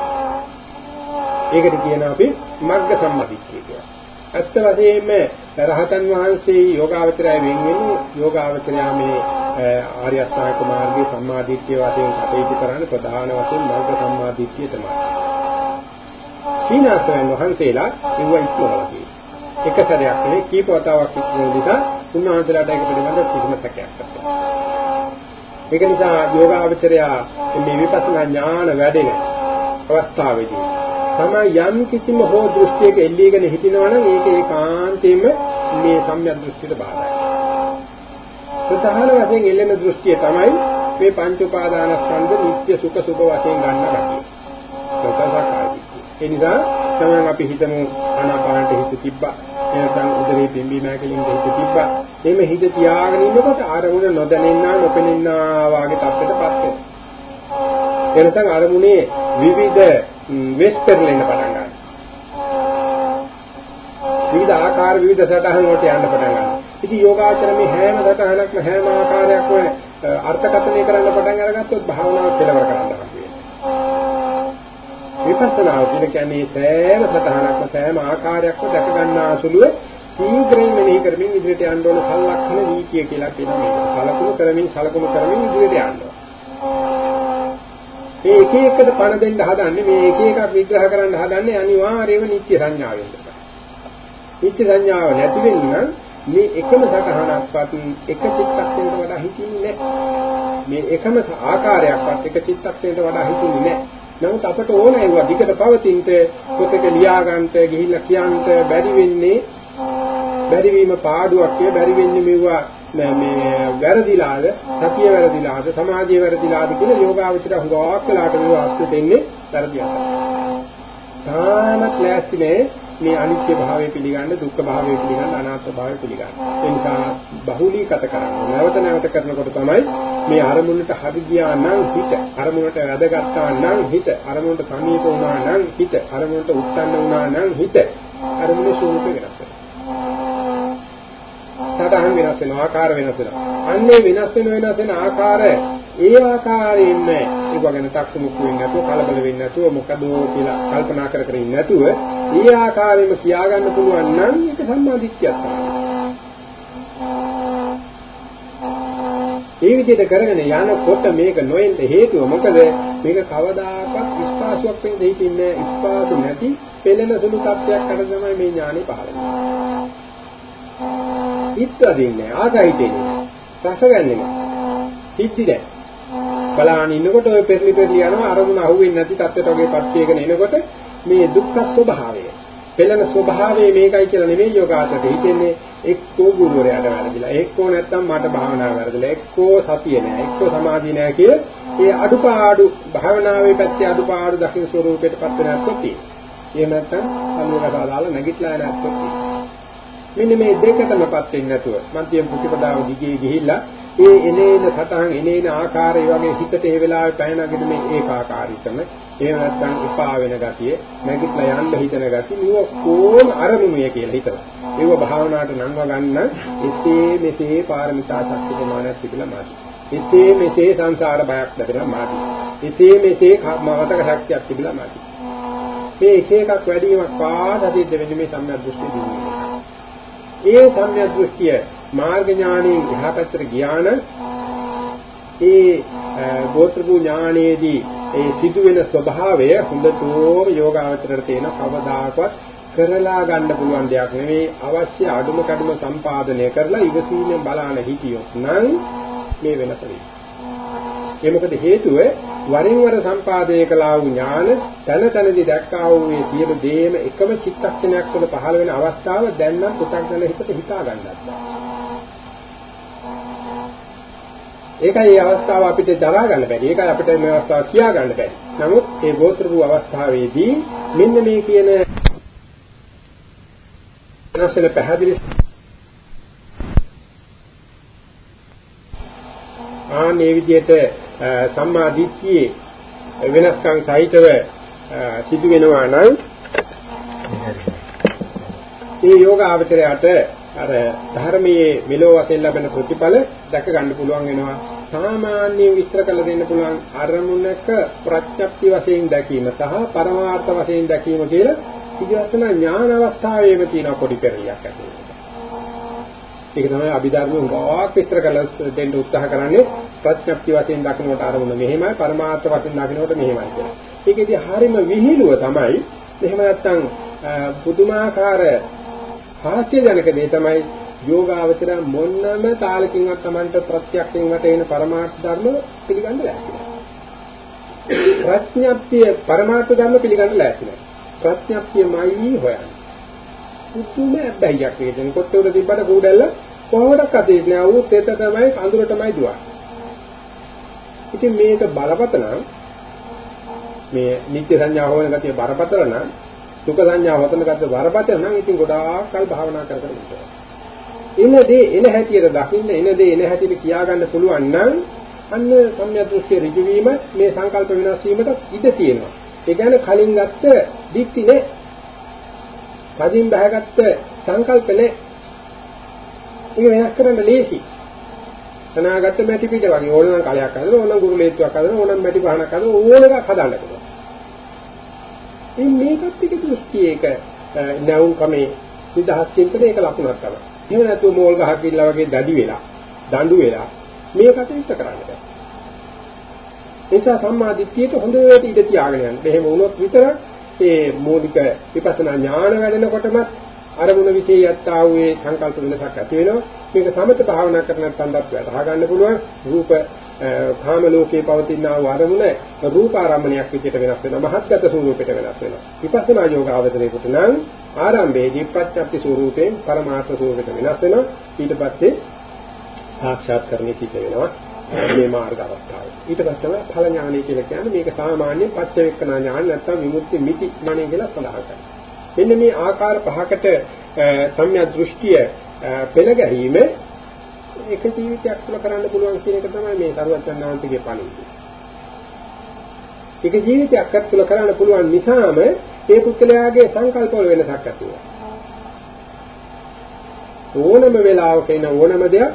ඒකට කියනවා අපි මග්ග සම්මදිට්ඨිය කියලා. ඇත්ත වශයෙන්ම රහතන් වහන්සේ යෝගාවචරය වෙන් වෙන්නේ යෝගාවචරය මේ ආර්ය අෂ්ටාංග මාර්ගයේ සම්මාදිට්ඨිය වශයෙන් කටයුතු කරන ප්‍රධාන වශයෙන් මග්ග සම්මාදිට්ඨිය තමයි. සීනාසයන් වහන්සේලා ඉව ඉක්මවලා තියෙනවා. එක සැරයක් නෙවෙයි කීප වතාවක් ඉක්මවන නිසා උන්වහන්සේලාට ඒක පිළිබඳව කිසිම සැකයක් නැහැ. ඒක නිසා යෝගාවචරය මේ විපස්සනා ඥාන වැඩෙන අවස්ථාවේදී තමයි යම් කිසිම හෝ දෘෂ්ටියක එල්ලීගෙන හිටිනවා නම් ඒක ඒකාන්තයෙන්ම මේ සම්‍යක් දෘෂ්ටියට බාධායි. ප්‍රධාන වශයෙන් එල්ලෙන දෘෂ්ටිය තමයි මේ පංච උපාදානස්කන්ධ නිත්‍ය සුඛ සුභ වශයෙන් ගන්න ගැතිය. ප්‍රකාශකාරී. ඒ නිසා තමයි අපි හිතමු ආනාපානට හිත තිබ්බා. එනසම් උදරේ පිම්බි නැකලින් හිත තිබ්බා. එimhe හිත තියාගෙන ඉන්නකොට ආරමුණ නොදැනෙන්නා නොපෙනෙන්නා වාගේ තත්ත්වයටපත් වෙනවා. එනසම් අරමුණේ විවිධ වෙස් පෙරලෙන්න පටන් ගන්නවා. විවිධ ආකාර විවිධ සටහන් වලට යන්න පටන් ගන්නවා. ඉතින් යෝගාචර මේ හැම සටහනක්ම හැම ආකාරයක්ම අර්ථකථනය කරන්න පටන් අරගත්තොත් භාවනාව කෙලවර කරන්න බැහැ. විපස්සනා කියන්නේ සෑම සටහනක්ම සෑම ආකාරයක්ම දැක ගන්නා සුළුව සීඝ්‍රයෙන් මෙනෙහි කරමින් ඉදිරියට යන්න ඕන සලක්ෂණ වීතිය කියලා කියනවා මේක. සලකුණු කරමින් සලකුණු කරමින් ඉදිරියට යන්න ඕන. මේ එක එකට පණ දෙන්න හදන්නේ මේ එක එකක් විග්‍රහ කරන්න හදන්නේ අනිවාර්යයෙන්ම නිත්‍ය සංඥාවෙන්. නිත්‍ය සංඥාව නැති වෙන්න මේ එකම සකහනක්වත් එක චිත්තක්ෂණයට වඩා හිතින්නේ නැහැ. මේ එකම ආකාරයක්වත් එක චිත්තක්ෂණයට වඩා හිතින්නේ නැහැ. නමුත් අපට ඕන ඒවා දිගට පවතිනට පොතක ලියාගන්න ගිහිල්ලා කියන්න බැරි වෙන්නේ බැරි වීම පාඩුවක් කිය බැරි වෙන්නේ මෙවුවා මේ වැරදිලාද සතිය වැරදිලාද සමාධිය වැරදිලාද කියලා යෝගාවචර හුඟක් වෙලාට මේ අස්ත දෙන්නේ වැරදියක්. තාමත් ලෑස්තිනේ මේ අනිත්‍ය භාවය පිළිගන්න දුක්ඛ භාවය පිළිගන්න අනාත්ම භාවය පිළිගන්න. ඒ නිසා බහුලීගත කරන්න. නැවත නැවත කරනකොට තමයි මේ අරමුණට හරි ගියා නම් හිත අරමුණට වැදගත්තා නම් හිත අරමුණට සමීප වුණා නම් හිත අරමුණට උත්සන්න වුණා නම් හිත අරමුණේ ස්වરૂපය වෙනස් වෙනවා. සටහන් වෙනස් වෙනවා ආකාර වෙනස් වෙනවා. අන්නේ වෙනස් වෙන වෙනස් වෙන ආකාර ඒ ආකාරයෙන්ම ඒක ගැන තක්කු මුක්කු වෙන්නේ නැතුව කලබල වෙන්නේ නැතුව මොකද කියලා කල්පනා කර කර ඉන්නේ නැතුව ඒ ආකාරයෙන්ම කියාගන්න පුළුවන් නම් ඒක සම්මාදිට්ඨියක් තමයි. ඒ විදිහට කරගෙන යනකොට මේක නොයෙන්න හේතුව මොකද මේක කවදාකවත් විශ්වාසයක් වෙන්න දෙන්නේ නැහැ. විශ්වාස නැති පෙළෙන සුළු තත්ත්වයක් අර තමයි මේ ඥානෙ පහළ වෙන්නේ. හිතවදින්නේ ආසයිතෙන්නේ රස ගන්නෙ හිද්දි දැන් බලාන ඉන්නකොට ඔය පෙරලි පෙරලි යනවා අරමුණ අහුවෙන්නේ නැති තත්ත්වයට වගේ පත්‍යයකන එනකොට මේ දුක්ඛ ස්වභාවය පෙළෙන ස්වභාවය මේකයි කියලා නෙමෙයි යෝගාචරයට හිතෙන්නේ. එක්කෝ ගුරුවරයාට වැරදිලා එක්කෝ නැත්තම් මට භාවනාව වැරදිලා එක්කෝ සතිය නෑ එක්කෝ සමාධිය නෑ කිය ඒ අඩුපාඩු භාවනාවේ පැත්තේ අඩුපාඩු දකින්න ස්වරූපයටපත් වෙන ඇත්තොත් තියෙනවා. එහෙම නැත්තම් සම්මුඛතාව දාලා නැගිටලා නැත්තොත් තියෙනවා. මෙන්න මේ දෙකටමපත් වෙන්නේ නැතුව මධ්‍යම ප්‍රතිපදාව දිගේ ගිහිල්ලා ඒ එනේන සතහන් එනේන ආකාරය වගේ හිතට ඒ වෙලාවේ පැනනගෙන මේ ඒකාකාරීකම එහෙම නැත්නම් උපා වෙන ගතිය නැගිටලා යන්න හිතන ගතිය මේව කොහොම අරමුණුය කියලා හිතලා. ඒව භාවනාවට නංව ගන්න එසේ මෙසේ පාරමිතා ශක්ති ප්‍රමාණයක් තිබිලා මාදි එසේ මෙසේ සංසාර බයක් ලැබෙනවා මාදි එසේ මෙසේ මවතක ශක්තියක් තිබිලා මාදි මේ එක එකක් වැඩි වීමක් පාදතිද්ද වෙන්නේ මේ සම්‍යක් දෘෂ්ටි දිනුනේ ඒ සම්‍යක් දෘෂ්ටිය මාර්ග ඥානයෙන් එහා පැත්තට ගියාන ඒ ගෝත්‍රභූ ඥානයේදී ඒ සිදුවෙන ස්වභාවය හොඳටම යෝගාවචරයට තියෙන කවදාකවත් කරලා ගන්න පුළුවන් දෙයක් නෙවෙයි අවශ්‍ය අඩුම කඩුම සම්පාදනය කරලා ඉවසීමෙන් බලන හිටියොත් නම් මේ වෙනස වෙයි. ඒ මොකද හේතුව වරින් වර සම්පාදනය කළා වූ ඥාන තන තනදී දැක්කා වූ මේ සියලු දේම එකම චිත්තක්ෂණයක් තුළ පහළ වෙන අවස්ථාව දැන් නම් පුතග්ජන හිතට හිතා ගන්නත්. ඒකයි මේ අවස්ථාව අපිට දරා ගන්න බැරි. ඒකයි අපිට මේ අවස්ථාව කියා ගන්න බැරි. නමුත් මේ ගෝත්‍ර වූ අවස්ථාවේදී මෙන්න මේ කියන වෙනස්ල පැහැදිලි ආනේ විදිහට සම්මා දිට්ඨියේ වෙනස්කම් සහිතව සිදු වෙනවා නම් ඒ යෝග ආචරයට අර ධර්මයේ මෙලෝ වශයෙන් ලැබෙන ප්‍රතිඵල දැක ගන්න පුළුවන් වෙනවා. සාමාන්‍යයෙන් විස්තර කළ දෙන්න පුළුවන් අරමුණක ප්‍රත්‍යක්ෂ වශයෙන් දැකීම සහ පරමාර්ථ වශයෙන් දැකීම කියලා ඉතිවසන ඥාන අවස්ථාවේම තියෙන පොඩි පෙරලියක් ඇති ඒක තමයි අභිධර්ම ගාක් විස්තර කළ දෙන්න උත්සාහ කරන්නේ. ප්‍රත්‍යක්ෂ වශයෙන් දකින්නට අරමුණ මෙහෙමයි පරමාර්ථ වශයෙන් දකින්නට මෙහෙමයි කියලා. ඒකේදී හරීම විහිළුව තමයි. එහෙම නැත්නම් පුදුමාකාර හාස්‍යජනක දේ තමයි යෝගාවචර මොන්නම තාලකින්වත් Tamanට ප්‍රත්‍යක්ෂයෙන් වටේන පරමාර්ථ ධර්ම පිළිගන්න ලෑස්ති ප්‍රඥාප්තිය පරමාර්ථ ධර්ම පිළිගන්න ලෑස්ති ප්‍රඥාප්තියමයි හොයන්නේ. පුදුම බැහැයක් වේදෙන කොට උඩ තිබ්බට කූඩැල්ල කොහොමද කතේ නෑ ඌ තෙත තමයි අඳුර තමයි දුවන්නේ. ඉතින් මේක බලපතන මේ නිත්‍ය සංඥා හොයන ගතිය බරපතල නම් සුඛ සංඥා හොතන ගතිය බරපතල නම් ඉතින් ගොඩාක් කල් භාවනා කර කර ඉන්නවා එනදී එන හැටියට දකින්න එනදී එන හැටියට කියාගන්න පුළුවන් නම් අන්න සම්‍යක් දෘෂ්ටි ඍජු වීම මේ සංකල්ප වෙනස් වීමට ඉඩ තියෙනවා. ඒ කියන්නේ කලින් ගත්ත දික්ටි නේ. කලින් බහගත්ත සංකල්ප නේ. ඒක වෙනස් කරන්න ලේසි. තනාගත්ත මැටි පිට වගේ ඕනනම් කලයක් හදලා ඕනනම් ගුරු ලේත්තුවක් හදලා ඕනනම් මැටි පහනක් හදලා ඕන එකක් හදන්න පුළුවන්. ඉතින් මේකත් එක දෘෂ්ටි එක නැවුම් කමේ නිදහස් චින්තනයේ එක ලකුණක් තමයි. එහෙම නැතුව මෝල් ගහක් ඉල්ලා වගේ දඩි වෙලා දඬු වෙලා මේකට ඉස්ස කරන්න බෑ. ඒ නිසා සම්මා දිට්ඨියට හොඳට ඉඳ තියාගෙන යන්න. එහෙම වුණොත් විතර ඒ මූලික විපස්සනා ඥාන වැඩෙනකොටම අරමුණ විශේෂ යත්තා වූ සංකල්ප වෙනසක් ඇති වෙනවා. මේක සමත භාවනා කරන තන්දත් වැටහා ගන්න පුළුවන්. රූප කාම ලෝකේ පවතින ආරමුණ රූපාරම්මණයක් විදිහට වෙනස් වෙනවා. මහත්ගත ස්වරූපයට වෙනස් වෙනවා. විපස්සනා යෝග අවතරේකට නම් ආරම්භයේදී ප්‍රත්‍යක්ෂ ස්වරූපයෙන් පරමාර්ථ ස්වරූපයට වෙනස් වෙනවා. ඊට පස්සේ සාක්ෂාත් කරන්නේ සිද්ධ වෙනවා. මේ මාර්ග අවස්ථාව. ඊට පස්සේ ඵල ඥානය කියලා කියන්නේ මේක සාමාන්‍ය පච්චවේක්කනා ඥාන නැත්නම් විමුක්ති මිති ඥානය කියලා සඳහන් කරනවා. මෙන්න මේ ආකාර පහකට සම්‍යක් දෘෂ්ටිය පෙළ ගැනීම එක ජීවිතයක් තුළ කරන්න පුළුවන් කියන එක තමයි මේ සරුවචනාන්තගේ පණිවිඩය. එක ජීවිතයක් තුළ කරන්න පුළුවන් නිසාම ඒ පුද්ගලයාගේ සංකල්ප වල වෙනසක් ඇති වෙනවා. ඕනම වෙලාවක එන ඕනම දෙයක්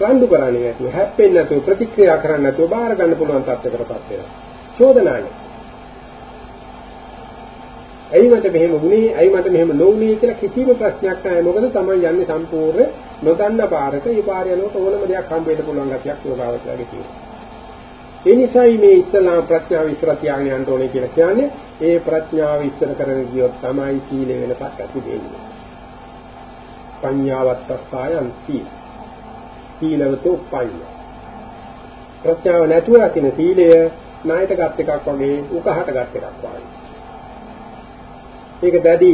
රණ්ඩු කරන්නේ නැතුව, හැප්පෙන්නේ නැතුව, ප්‍රතික්‍රියා කරන්නේ නැතුව බාර ගන්න පුළුවන් තත්ත්වයකටපත් වෙනවා. චෝදනානේ ඇයි මට මෙහෙම වුනේ? ඇයි මට මෙහෙම නොවුනේ කියලා කිසිම ප්‍රශ්නයක් නැහැ. මොකද තමයි යන්නේ සම්පූර්ණ නොදන්න පාරක ඒ පාර යනකොට ඕනම දෙයක් හම්බ වෙන්න පුළුවන් ගැතියක් යෝගාවචරයේ තියෙනවා. ඒ නිසායි මේ ඉස්ලාම් ප්‍රඥාව ඉස්සර තියාගෙන යන්න ඕනේ කියලා කියන්නේ. ඒ ප්‍රඥාව ඉස්සර කරගෙන ගියොත් තමයි සීල වෙනසක් ඇති වෙන්නේ. පඤ්ඤාවත්තස්සයන් සීල. සීලවතෝ පඤ්ඤ ප්‍රඥාව නැතුව රකින්න සීලය ණයට ගත් එකක් වගේ උකහට ගත් එකක් වගේ. ඒක දැඩි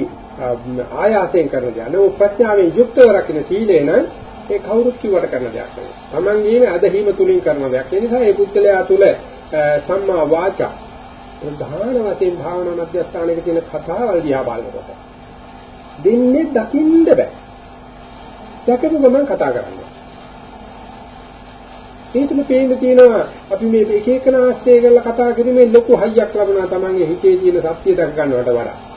ආයාසයෙන් කරන දෙයක්. නමුත් ප්‍රඥාවෙන් යුක්තව රකින්න සීලය නම් ඒ කවුරුත් කිව්වට කරන දෙයක් නෙවෙයි. Tamangeම අදහිම තුලින් කරන දෙයක්. ඒ නිසා ඒ පුද්ගලයා තුල සම්මා වාචා ප්‍රධාන වශයෙන් භාවනා මධ්‍යස්ථානයක තියෙන කතාවල් දිහා බලනකොට දෙන්නේ දකින්න බෑ. දැකපු ගමන් කතා කරන්නේ. ඒකම පේන්න තියෙනවා අපි මේ එක එකන ආශ්‍රය කරලා කතා කිරීමේ ලොකු හයියක් ලැබුණා තමන්ගේ හිතේ තියෙන සත්‍ය දක ගන්නවට වඩා.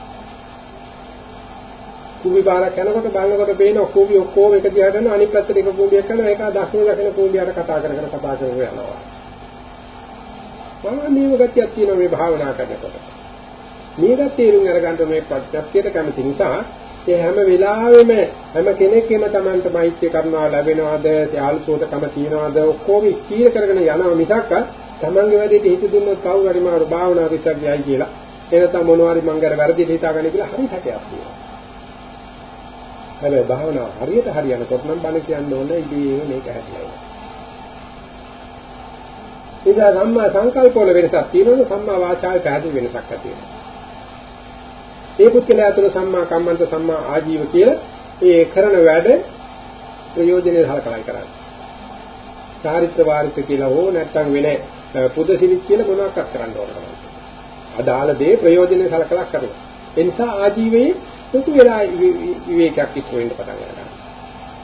කුඹි පාරක් යනකොට බලනකොට පේන කුඹි ඔක්කොම එක දිහාට යන අනිත් පැත්තට එක කුඹියක් කරනවා ඒක දකුණු දකුණු කුඹියට කතා කර කර කතා කරගෙන යනවා. මම මේව ගතියක් තියෙනවා මේ භාවනා කරනකොට. මේකත් තේරුම් අරගන්න මේ ප්‍රත්‍යක්ෂයට කැමති නිසා ඒ හැම වෙලාවෙම හැම කෙනෙක්ගේම Tamanට මෛත්‍රිය කරනවා ලැබෙනවද, ත්‍යාල්සෝතකම තියනවද ඔක්කොම ස්ථීර කරගෙන යනවා මිසක් Tamanගේ වැඩේට හිත දුන්නොත් කවුරු හරි මාරු භාවනා විසර්ගයයි කියලා එනතම මොනවාරි මං කර වැරදිට හිතාගන්න කියලා හරි හැටයක් තියෙනවා. හැබැයි භාවනාව හරියට හරියනකොට නම් බණ කියන්න ඕනේ ඉතින් මේක හැදලා ඉතින් සම්මා සංකල්ප වල වෙනසක් තියෙනවනේ සම්මා වාචාවේ පැහැදිලි වෙනසක් ඇති වෙනවා. ඒ පුද්ගලයා තුළ සම්මා කම්මන්ත සම්මා ආජීව කියලා ඒ කරන වැඩ ප්‍රයෝජනෙ හලකලයි කරන්නේ. චාරිත්‍ර වාරිත්‍ර කියලා හෝ නැත්නම් වෙන පුදසිරිත් කියලා මොනවාක්වත් කරන්න ඕන කරන්නේ. අදාළ දේ ප්‍රයෝජනෙ හලකලා කරනවා. ඒ නිසා ආජීවයේ සුතු වෙලා විවේකයක් ඉස්සර වෙන්න පටන් ගන්නවා.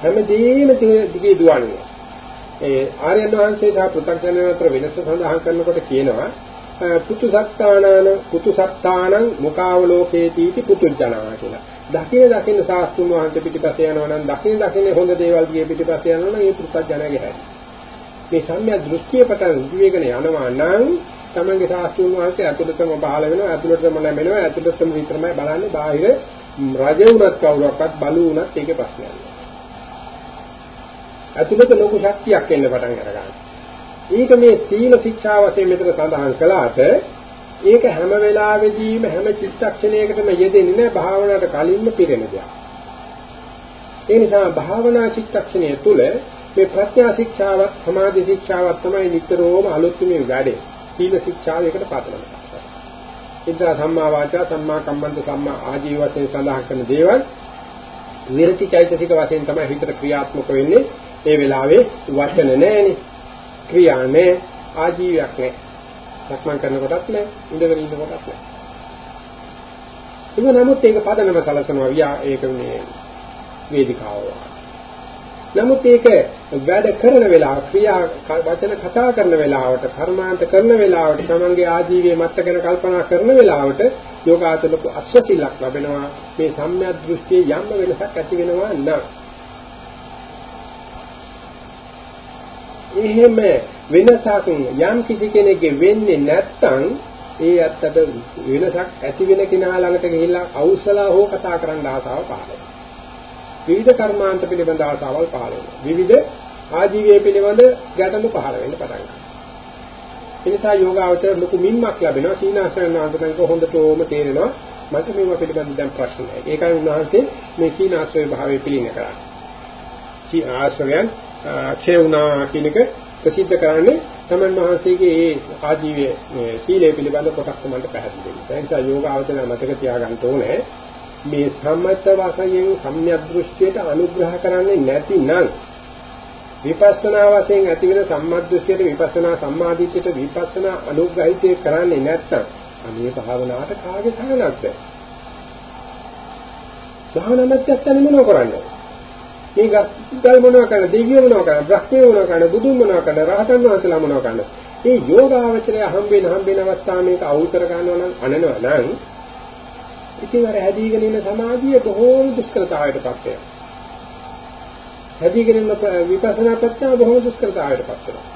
හැමදේම දිගේ දුවන්නේ. ඒ ආර්යයන් වහන්සේ සහ පෘථග්ජනයන් අතර වෙනස සඳහන් කරනකොට කියනවා පුතුසත්තානන පුතුසත්තානං මුකාවලෝකේතිති පුතුජනා කියලා. දකින දකින සාස්තුන් වහන්සේ පිටිපස්සේ යනවා නම් දකින දකින හොඳ දේවල් දිගේ පිටිපස්සේ යනවා නම් ඒ පුතුජනගේ හැටි. මේ සම්‍යක් දෘෂ්ටිය පටන් විවේකන යනවා නම් තමන්ගේ සාස්තුන් වහන්සේ අතුලතම පහළ වෙනවා අතුලතම ලැබෙනවා අතුලතම විතරමයි බලන්නේ බාහිර රජ වුණත් කවුරක්වත් බලු වුණත් ඒකේ ප්‍රශ්නයක් නෑ. ඇතුළත ලොකු ශක්තියක් එන්න පටන් අරගන්නවා. ඒක මේ සීල ශික්ෂා වශයෙන් මෙතන සඳහන් කළාට ඒක හැම වෙලාවෙදීම හැම චිත්තක්ෂණයකටම යෙදෙන්නේ නැහැ භාවනාවට කලින්ම පිරෙන දෙයක්. ඒ නිසා භාවනා චිත්තක්ෂණය තුළ මේ ප්‍රඥා ශික්ෂාවත් සමාධි ශික්ෂාවත් තමයි නිතරම අලුත්ම වැඩේ. සීල ශික්ෂාව එකට පාදනම. ඉදා සම්මා වාචා සම්මා කම්මන්ත සම්මා ආජීව වශයෙන් සඳහන් කරන දේවල් විරති චෛතසික වශයෙන් තමයි හිතට ක්‍රියාත්මක වෙන්නේ. ඒ වෙලාවේ වචන නැහැනේ. ක්‍රියා නැහැ. ආජීවයක් නැහැ. සක්මන් කරනකොටත් නැහැ. ඉඳගෙන ඉන්නකොටත් නැහැ. ඒක නමුත් ඒක පදනම සලසනවා වියා ඒක මේ වේදිකාව. නමුත් ඒක වැඩ කරන වෙලාව ක්‍රියා වචන කතා කරන වෙලාවට කර්මාන්ත කරන වෙලාවට තමන්ගේ ආජීවයේ මත්ත ගැන කල්පනා කරන වෙලාවට යෝගාචරක අශ්වතිලක් ලැබෙනවා මේ සම්‍යක් දෘෂ්ටියේ යම් වෙනසක් ඇති වෙනවා නම් එහෙම වෙනසක් යම් කිසි කෙනෙක්ගේ වෙන්නේ නැත්තම් ඒ ඇත්තට වෙනසක් ඇති වෙන කෙනා ළඟට ගිහිල්ලා අවසලා හෝ කතා කරන්න ආසාව පහළ වෙනවා. විවිධ කර්මාන්ත පිළිබඳ ආසාවල් පහළ වෙනවා. විවිධ ආජීවයේ පිළිබඳ ගැටලු පහළ වෙන්න පටන් ගන්නවා. ඒ නිසා යෝගාවචර ලොකු මින්මක් ලැබෙනවා. සීනාසන ආන්දරංග හොඳටම තේරෙනවා. මට මේවා පිළිබඳ දැන් ප්‍රශ්න නැහැ. ඒකයි උන්වහන්සේ මේ සීනාශ්‍රය භාවයේ පිළින කරන්නේ. සී ආශ්‍රයයන් ක්ෂය වුණා කියන එක ප්‍රසිද්ධ කරන්නේ තමන් වහන්සේගේ ඒ ආජීවයේ මේ සීලය පිළිබඳ කොටස් තමයි පැහැදිලි වෙන්නේ. ඒ නිසා යෝග අවතන මතක තියාගන්න ඕනේ මේ සම්මත වශයෙන් සම්‍යක් දෘෂ්ටියට අනුග්‍රහ කරන්නේ නැතිනම් විපස්සනා වශයෙන් ඇතිවෙන සම්මත් දෘෂ්ටියට විපස්සනා සම්මාදිට්ඨියට විපස්සනා අනුග්‍රහිතය කරන්නේ නැත්නම් අනේ භාවනාවට කාගේ සහනක්ද? භාවනාවක් නැත්නම් මොනව කරන්නේ? මේ ගල් මොනවා කරන දෙවියෝ මොනවා කරන බ්‍රහ්මයෝ මොනවා කරන බුදුන් මොනවා කරන රහතන් වහන්සේලා මොනවා කරන මේ යෝගාවචරය හම්බෙන හම්බෙන අවස්ථාව මේක අවුතර ගන්නවා නම් අනනවා නම් ඉතින් අර හැදීගෙන ඉන්න සමාධිය බොහෝම දුෂ්කරතාවයටපත් වෙනවා. හැදීගෙන ඉන්න විපස්සනා ප්‍රත්‍යාව බොහෝම දුෂ්කරතාවයටපත් වෙනවා.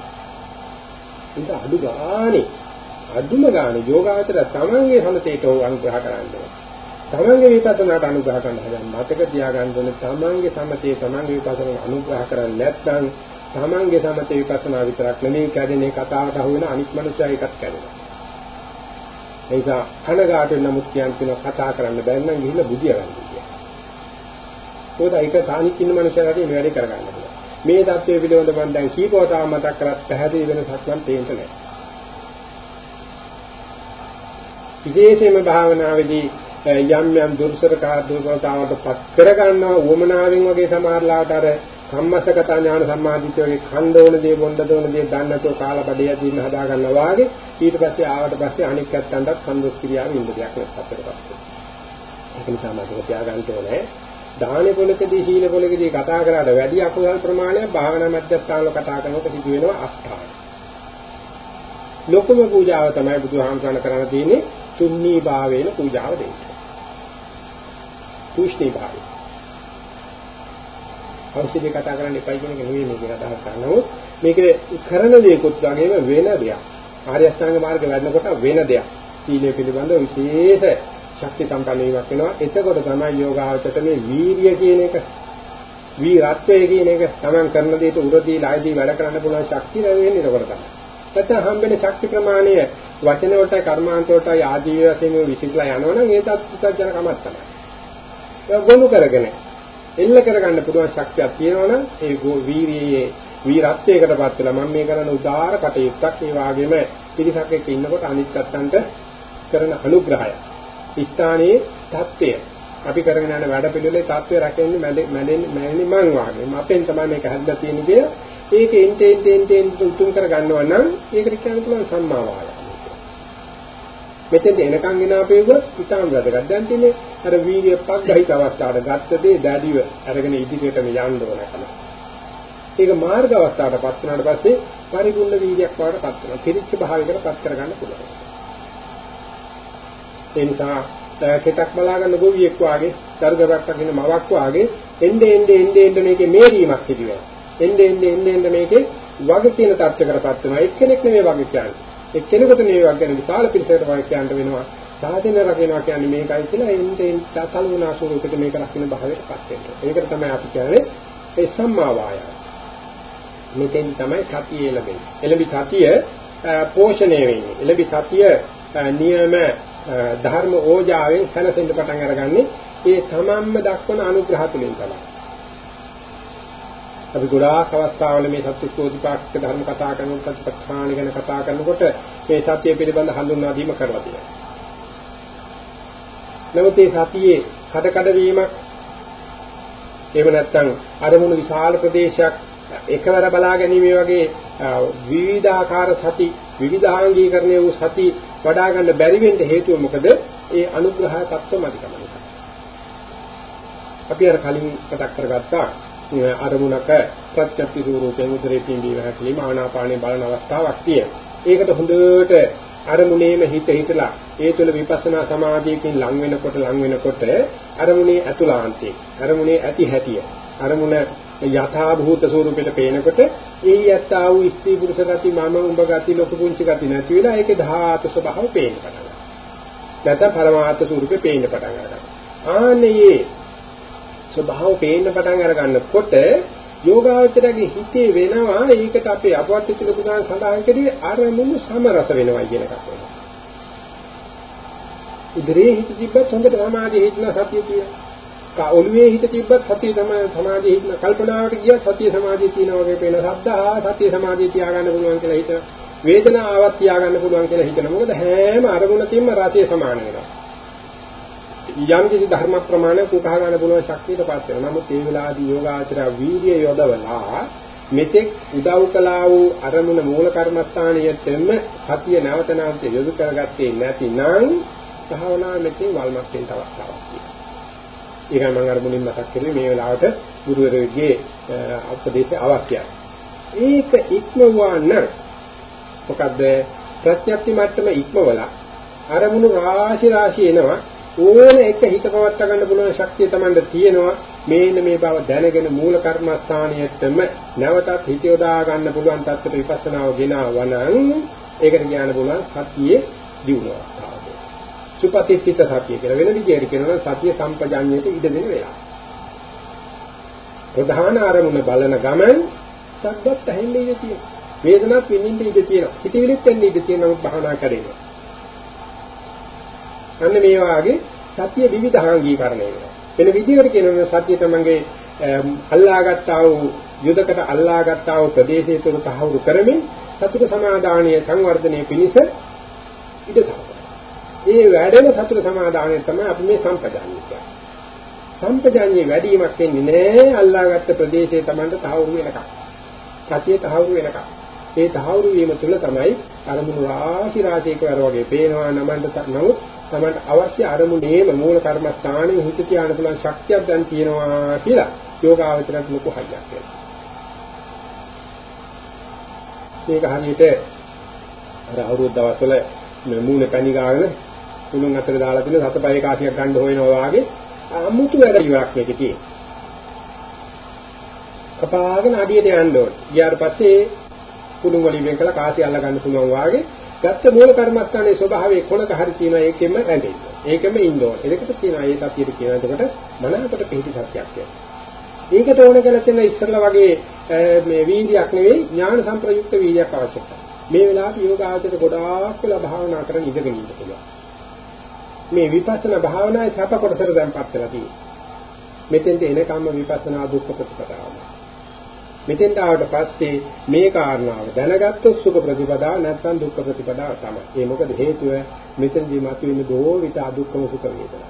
ඒක අඩු ගානේ. අඩුම ගානේ යෝගාවචර තමන්ගේ සමතේට අනුග්‍රහ කරන්නේ තමන්ගේ විපස්සනාට අනුග්‍රහ කරන්න හදන මතක තියාගන්න ඕනේ තමන්ගේ සමතේ තමන්ගේ විපස්සනාට අනුග්‍රහ කරන්නේ නැත්නම් තමන්ගේ සමතේ විපස්සනා විතරක් නෙමෙයි කැදෙනේ කතාවට අහු වෙන අනිත් මනුස්සයා එකක් කැදෙනවා. ඒ නිසා කනගාටු නමුත් කියන කතා කරන්න බැරි නම් ගිහිල්ලා බුදිය ගන්න කියලා. ඒකද ඒක තානික් ඉන්න මනුස්සයාට මේ වැඩේ කරගන්න පුළුවන්. මේ தත්ත්වය පිළිබඳව මම දැන් කීපවතාවක් මතක් කරත් පැහැදිලි වෙනසක් නම් තේින්න නැහැ. විශේෂයෙන්ම භාවනාවේදී යම් යම් දුර්සරකා දුර්වලතාවට පත් කරගන්නවා උවමනාවෙන් වගේ සමහරලාට අර සම්මස්සගත ඥාන සම්මාදිට වගේ ඛණ්ඩෝන දේ බොණ්ඩ දෝන දේ දන්නතෝ කාලපඩිය දින හදා ගන්නවා වාගේ ඊට පස්සේ ආවට පස්සේ අනික් පැත්තටත් සම්දොස් ක්‍රියාව ඉන්න දෙයක් නැත්තටපත් ඒක නිසා මම තියාගන්න ඕනේ දාන පොලකදී සීල පොලකදී කතා කරාට වැඩි අකුසල් ප්‍රමාණයක් භාවනා මධ්‍යස්ථානවල කතා කරනකොට සිදු වෙනවා අෂ්ටාංග. ලොකුම පූජාව තමයි බුදුහාමුදුරණ කරන්න තියෙන්නේ තුන්නී භාවයෙන් පූජාව දෙන්නේ. තුෂ්ණී භාවය. ඖෂධය කතා කරන්න එපයි කියන එක නෙවෙයි මේක අදහස් කරනවොත් මේක කරන දේකුත් වගේම වෙන දෙයක්. ආර්ය අෂ්ටාංග මාර්ග වැඩනකොට වෙන දෙයක්. සීලය පිළිබඳව විශේෂ ශක්ති සම්පන්න වීමක් වෙනවා. එතකොට තමයි යෝගාවචරයට මේ වීරිය කියන එක වීරත්වය කියන එක තමන් කරන දේට උරදී ලායදී වැඩ කරන්න පුළුවන් ශක්තිය ලැබෙන්නේ එතකොට තමයි. නැත්නම් හම්බෙන ශක්ති ප්‍රමාණය වචන වලට කර්මාන්ත වලට ආදී වශයෙන් විසිරලා යනවනම් ඒ තත්ත්වජන කමක් තමයි. ඒක ගොනු කරගෙන එල්ල කරගන්න පුළුවන් ශක්තියක් තියෙනවනම් ඒ වීරියේ වීරත්වයකටපත් වෙලා මම මේ කරන උදාාර කටයුත්තක් ඒ වගේම පිරිසක් එක්ක ඉන්නකොට අනිත් පැත්තන්ට කරන අනුග්‍රහය. ස්ථානයේ தත්ත්වය. අපි කරගෙන යන වැඩ පිළිවෙලේ தත්ත්වය රැකෙන්නේ මැදෙන්නේ මැන්නේ මං වාගේ. අපෙන් තමයි මේක හැදලා තියෙන්නේ කියලා. ඒක එන්ටෙන් ටෙන් ටෙන් උතුම් කර ගන්නවා නම් ඒකට කියන්න පුළුවන් සම්මා වායාම මෙතෙන්ද එනකන් එන අපේව ඉතාම වැදගත් දැන් තියෙන්නේ අර වීර්ය පග්ගහිත අවස්ථාවට ගත්ත දේ දැඩිව අරගෙන ඉදිරියට යන්න ඕන කම ඒක මාර්ග අවස්ථාවටපත් වුණාට පස්සේ පරිපූර්ණ වීර්යයක් වඩටපත් වෙනවා. පිරිච්ච භාවයකටපත් කරගන්න පුළුවන්. ඒ නිසා කෙටක් බලා ගන්න ගොවියෙක් වාගේ, දරුගබක් අකින මවක් වාගේ එnde ende ende ende මේකේ මේරීමක් සිදු වෙනවා. එnde ende ende ende මේකේ වග කියන තත්ත්වයකටපත් වෙනවා. එක්කෙනෙක් නෙමෙයි වග කියන්නේ. එක්කෙනෙකුට නෙමෙයි වග ගැන විශාල පිරිසකට වග කියන්න වෙනවා. සාධන රකින්නවා කියන්නේ මේකයි කියලා එnde ende තලුණා ස්වරූපයක මේක රකින්න භාවයටපත් වෙනවා. ඒකට තමයි අපි කියන්නේ ඒ සම්මා වායාම. මෙතෙන් තමයි සතිය ලැබෙන්නේ. එළඹි සතිය පෝෂණය වෙන්නේ. එළඹි සතිය නියම ධර්ම ඕජාවෙන් සැලසෙන්න පටන් අරගන්නේ ඒ තමන්ම දක්වන අනුග්‍රහ තුලින් තමයි. අපි ගොඩාක් අවස්ථාවල මේ සත්‍යෝතිපාක්ෂික ධර්ම කතා කරනකොට ප්‍රතිපත්තාණ ගැන කතා කරනකොට මේ සත්‍ය පිළිබඳ හඳුන්වා දීම කරලා තියෙනවා. නමුත් මේ සතියේ කඩ කඩ වීමක් එහෙම නැත්නම් අරමුණු විශාල ප්‍රදේශයක් එකවර බලා ගැනීම වගේ විවිධාකාර සති විවිධාංගීකරණය වූ සති වඩා ගන්න බැරි වෙන්න හේතුව මොකද? ඒ අනුග්‍රහ තත්ත්වම අධිකම නිසා. අපි අර කලින් මතක් කරගත්තා අරමුණක ප්‍රත්‍යක්ෂ ස්වරූපයෙන් උදරේ පිම්බීම හැකලීම ආනාපානේ බලන අවස්ථාවක් තියෙනවා. ඒකට හොඳට අරමුණේම හිත හිතලා ඒ තුළ විපස්සනා සමාධියකින් ලං වෙනකොට ලං වෙනකොට අරමුණේ අතුලාන්තේ අරමුණේ ඇති හැටිය අරමුණ යථා භූත ස්වරූපයට පේනකොට ඒ යත්තා වූ ස්ත්‍රී පුරුෂ ගති මම උඹ ගති ලොකු පුංචි ගති නැති වෙලා ඒකේ ධාතු ස්වභාව පේන්න පටන් ගන්නවා. නැත්නම් පරමාර්ථ ස්වරූපේ පේන්න පටන් ගන්නවා. ආන්නේ ස්වභාව පේන්න පටන් අර ගන්නකොට යෝගාවචරයේ හිතේ වෙනවා ඒකට අපේ අපවත් පිළ පුදාන සඳහන් කරේ අරමුණු සමරස වෙනවා කියන එකක් වෙනවා. ඉදිරියේ හිත තිබ්බත් හොඳට සමාධිය හිතන සතිය තියෙනවා. ඔළුවේ හිත තිබ්බත් සතිය තමයි සමාධිය හිතන කල්පනාවට ගියත් සතිය සමාධිය තියෙනවා වගේ පේන සද්දා සතිය සමාධිය තියාගන්න පුළුවන් කියලා හිත වේදනාවක් තියාගන්න පුළුවන් කියලා හිතන මොකද හැම අරමුණකින්ම රාතිය සමාන වෙනවා යම් කිසි ධර්ම ප්‍රමාණයක් උකහා ගන්න පුළුවන් ශක්තියටපත් වෙනවා. නමුත් ඒ වෙලාවේදී යෝගාචර වීර්ය යොදවලා මෙතෙක් උදව් කළා වූ අරමුණ මූල කර්මස්ථානයෙත්ම සතිය නැවත නැවත යොදු කරගත්තේ නැතිනම් භාවනා මෙතෙන් වල්මත් වෙන්න අවස්ථාවක් තියෙනවා. ඒකයි මම අර මුලින් මතක් කරේ මේ වෙලාවට ගුරුවරයෙක්ගේ උපදේශය අවශ්‍යයි. ඒක ඉක්මවන්න මොකද ප්‍රත්‍යක්ෂ මට්ටම ඉක්මවලා අරමුණු රාශි රාශි එනවා. ඕන එක හිත පවත් ගන්න පුළුවන් ශක්තිය Tamanda තියෙනවා මේන මේ බව දැනගෙන මූල කර්මස්ථානියෙත්ම නැවතත් හිත යොදා ගන්න පුළුවන් තත්ත්වයට විපස්සනාව ගෙනවනම් ඒකට කියන්න පුළුවන් සතියේ දියුණුවක්. සුපතිත්ථිත සතිය කියලා වෙන විදිහට කියනවා සතිය සම්පජාඤ්ඤයට ඉඩ දෙන වෙලාව. ප්‍රධාන ආරමුණ බලන ගමන් සද්දත් ඇහෙන්නේ ඉඳී තියෙනවා. වේදනාවක් විඳින්න ඉඳී තියෙනවා. හිතවිලිත් එන්නේ ඉඳී තියෙනවා භාවනා කරේනවා. අන්න මේ වාගේ සතිය විවිධාංගීකරණය වෙනවා. වෙන විදිහකට කියනවා සතිය තමංගේ අල්ලාගත්තා වූ යුදකට අල්ලාගත්තා වූ ප්‍රදේශයේ තුර තහවුරු කරමින් සතුට සමාදානීය සංවර්ධනයේ පිණිස ඉඩ තබනවා. ඒ වැඩෙන සතුට සමාදානය තමයි අපි මේ සම්පජාඤ්ඤය කියන්නේ. සම්පජාඤ්ඤේ වැඩිවීමක් වෙන්නේ නැහැ අල්ලාගත්ත ප්‍රදේශයේ Tamanට තහවුරු වෙනකම්. සතිය තහවුරු වෙනකම්. ඒ තහවුරු වීම තුළ තමයි අරමුණු රාශි රාශියක වර වගේ පේනවා නමන්ට නමුත් තමයි අවශ්‍ය අරමුණේම මූල කර්මස්ථානයේ හිත තියාගෙන පුළුවන් ශක්තියක් දැන් තියෙනවා කියලා යෝගාවචරයට ලොකු හයියක් වෙනවා. මේක හරියට අර අවුරුදු දවස්වල මේ මූණ පැණි ගාගෙන කුණුන් අතර දාලා තියෙන සතපය කාසියක් ගන්න හොයනවා වාගේ අමුතු වැඩ ඉවරක් මේකේ තියෙනවා. කපාගෙන අඩියට යන්න ඕනේ. ගියාට පස්සේ කුණුන් වලින් වෙන් කළා කාසිය අල්ල ගන්න පුළුවන් වාගේ ගත්ත මූල කර්මස්ථානයේ ස්වභාවය කොනක හරි තියෙනවා ඒකෙම රැඳෙන්න. ඒකෙම ඉන්න ඕනේ. ඒකට තියෙනවා ඒ සතියට කියනවා එතකොට මනකට පිහිටි සත්‍යයක් කියලා. ඒකට ඕන කරලා තියෙන ඉස්සරලා වගේ මේ වීර්යයක් නෙවෙයි ඥාන සංප්‍රයුක්ත වීර්යයක් අවශ්‍යයි. මේ වෙලාවට යෝග ආචරයට ගොඩාක් වෙලා භාවනා කරන ඉඳගෙන ඉන්න පුළුවන්. මේ විපස්සනා භාවනාවේ සැප කොටසට දැන්පත් වෙලා තියෙනවා. මෙතෙන්ට එනකම්ම විපස්සනා දුක්ඛ ප්‍රතිපදාව. මෙතෙන්ට ආවට පස්සේ මේ කාරණාව දැනගත්තොත් සුඛ ප්‍රතිපදාව නැත්නම් දුක්ඛ ප්‍රතිපදාව තමයි. ඒ මොකද හේතුව මෙතනදී මතුවෙන දෝ විත අදුක්ඛම සුඛ වේදනා.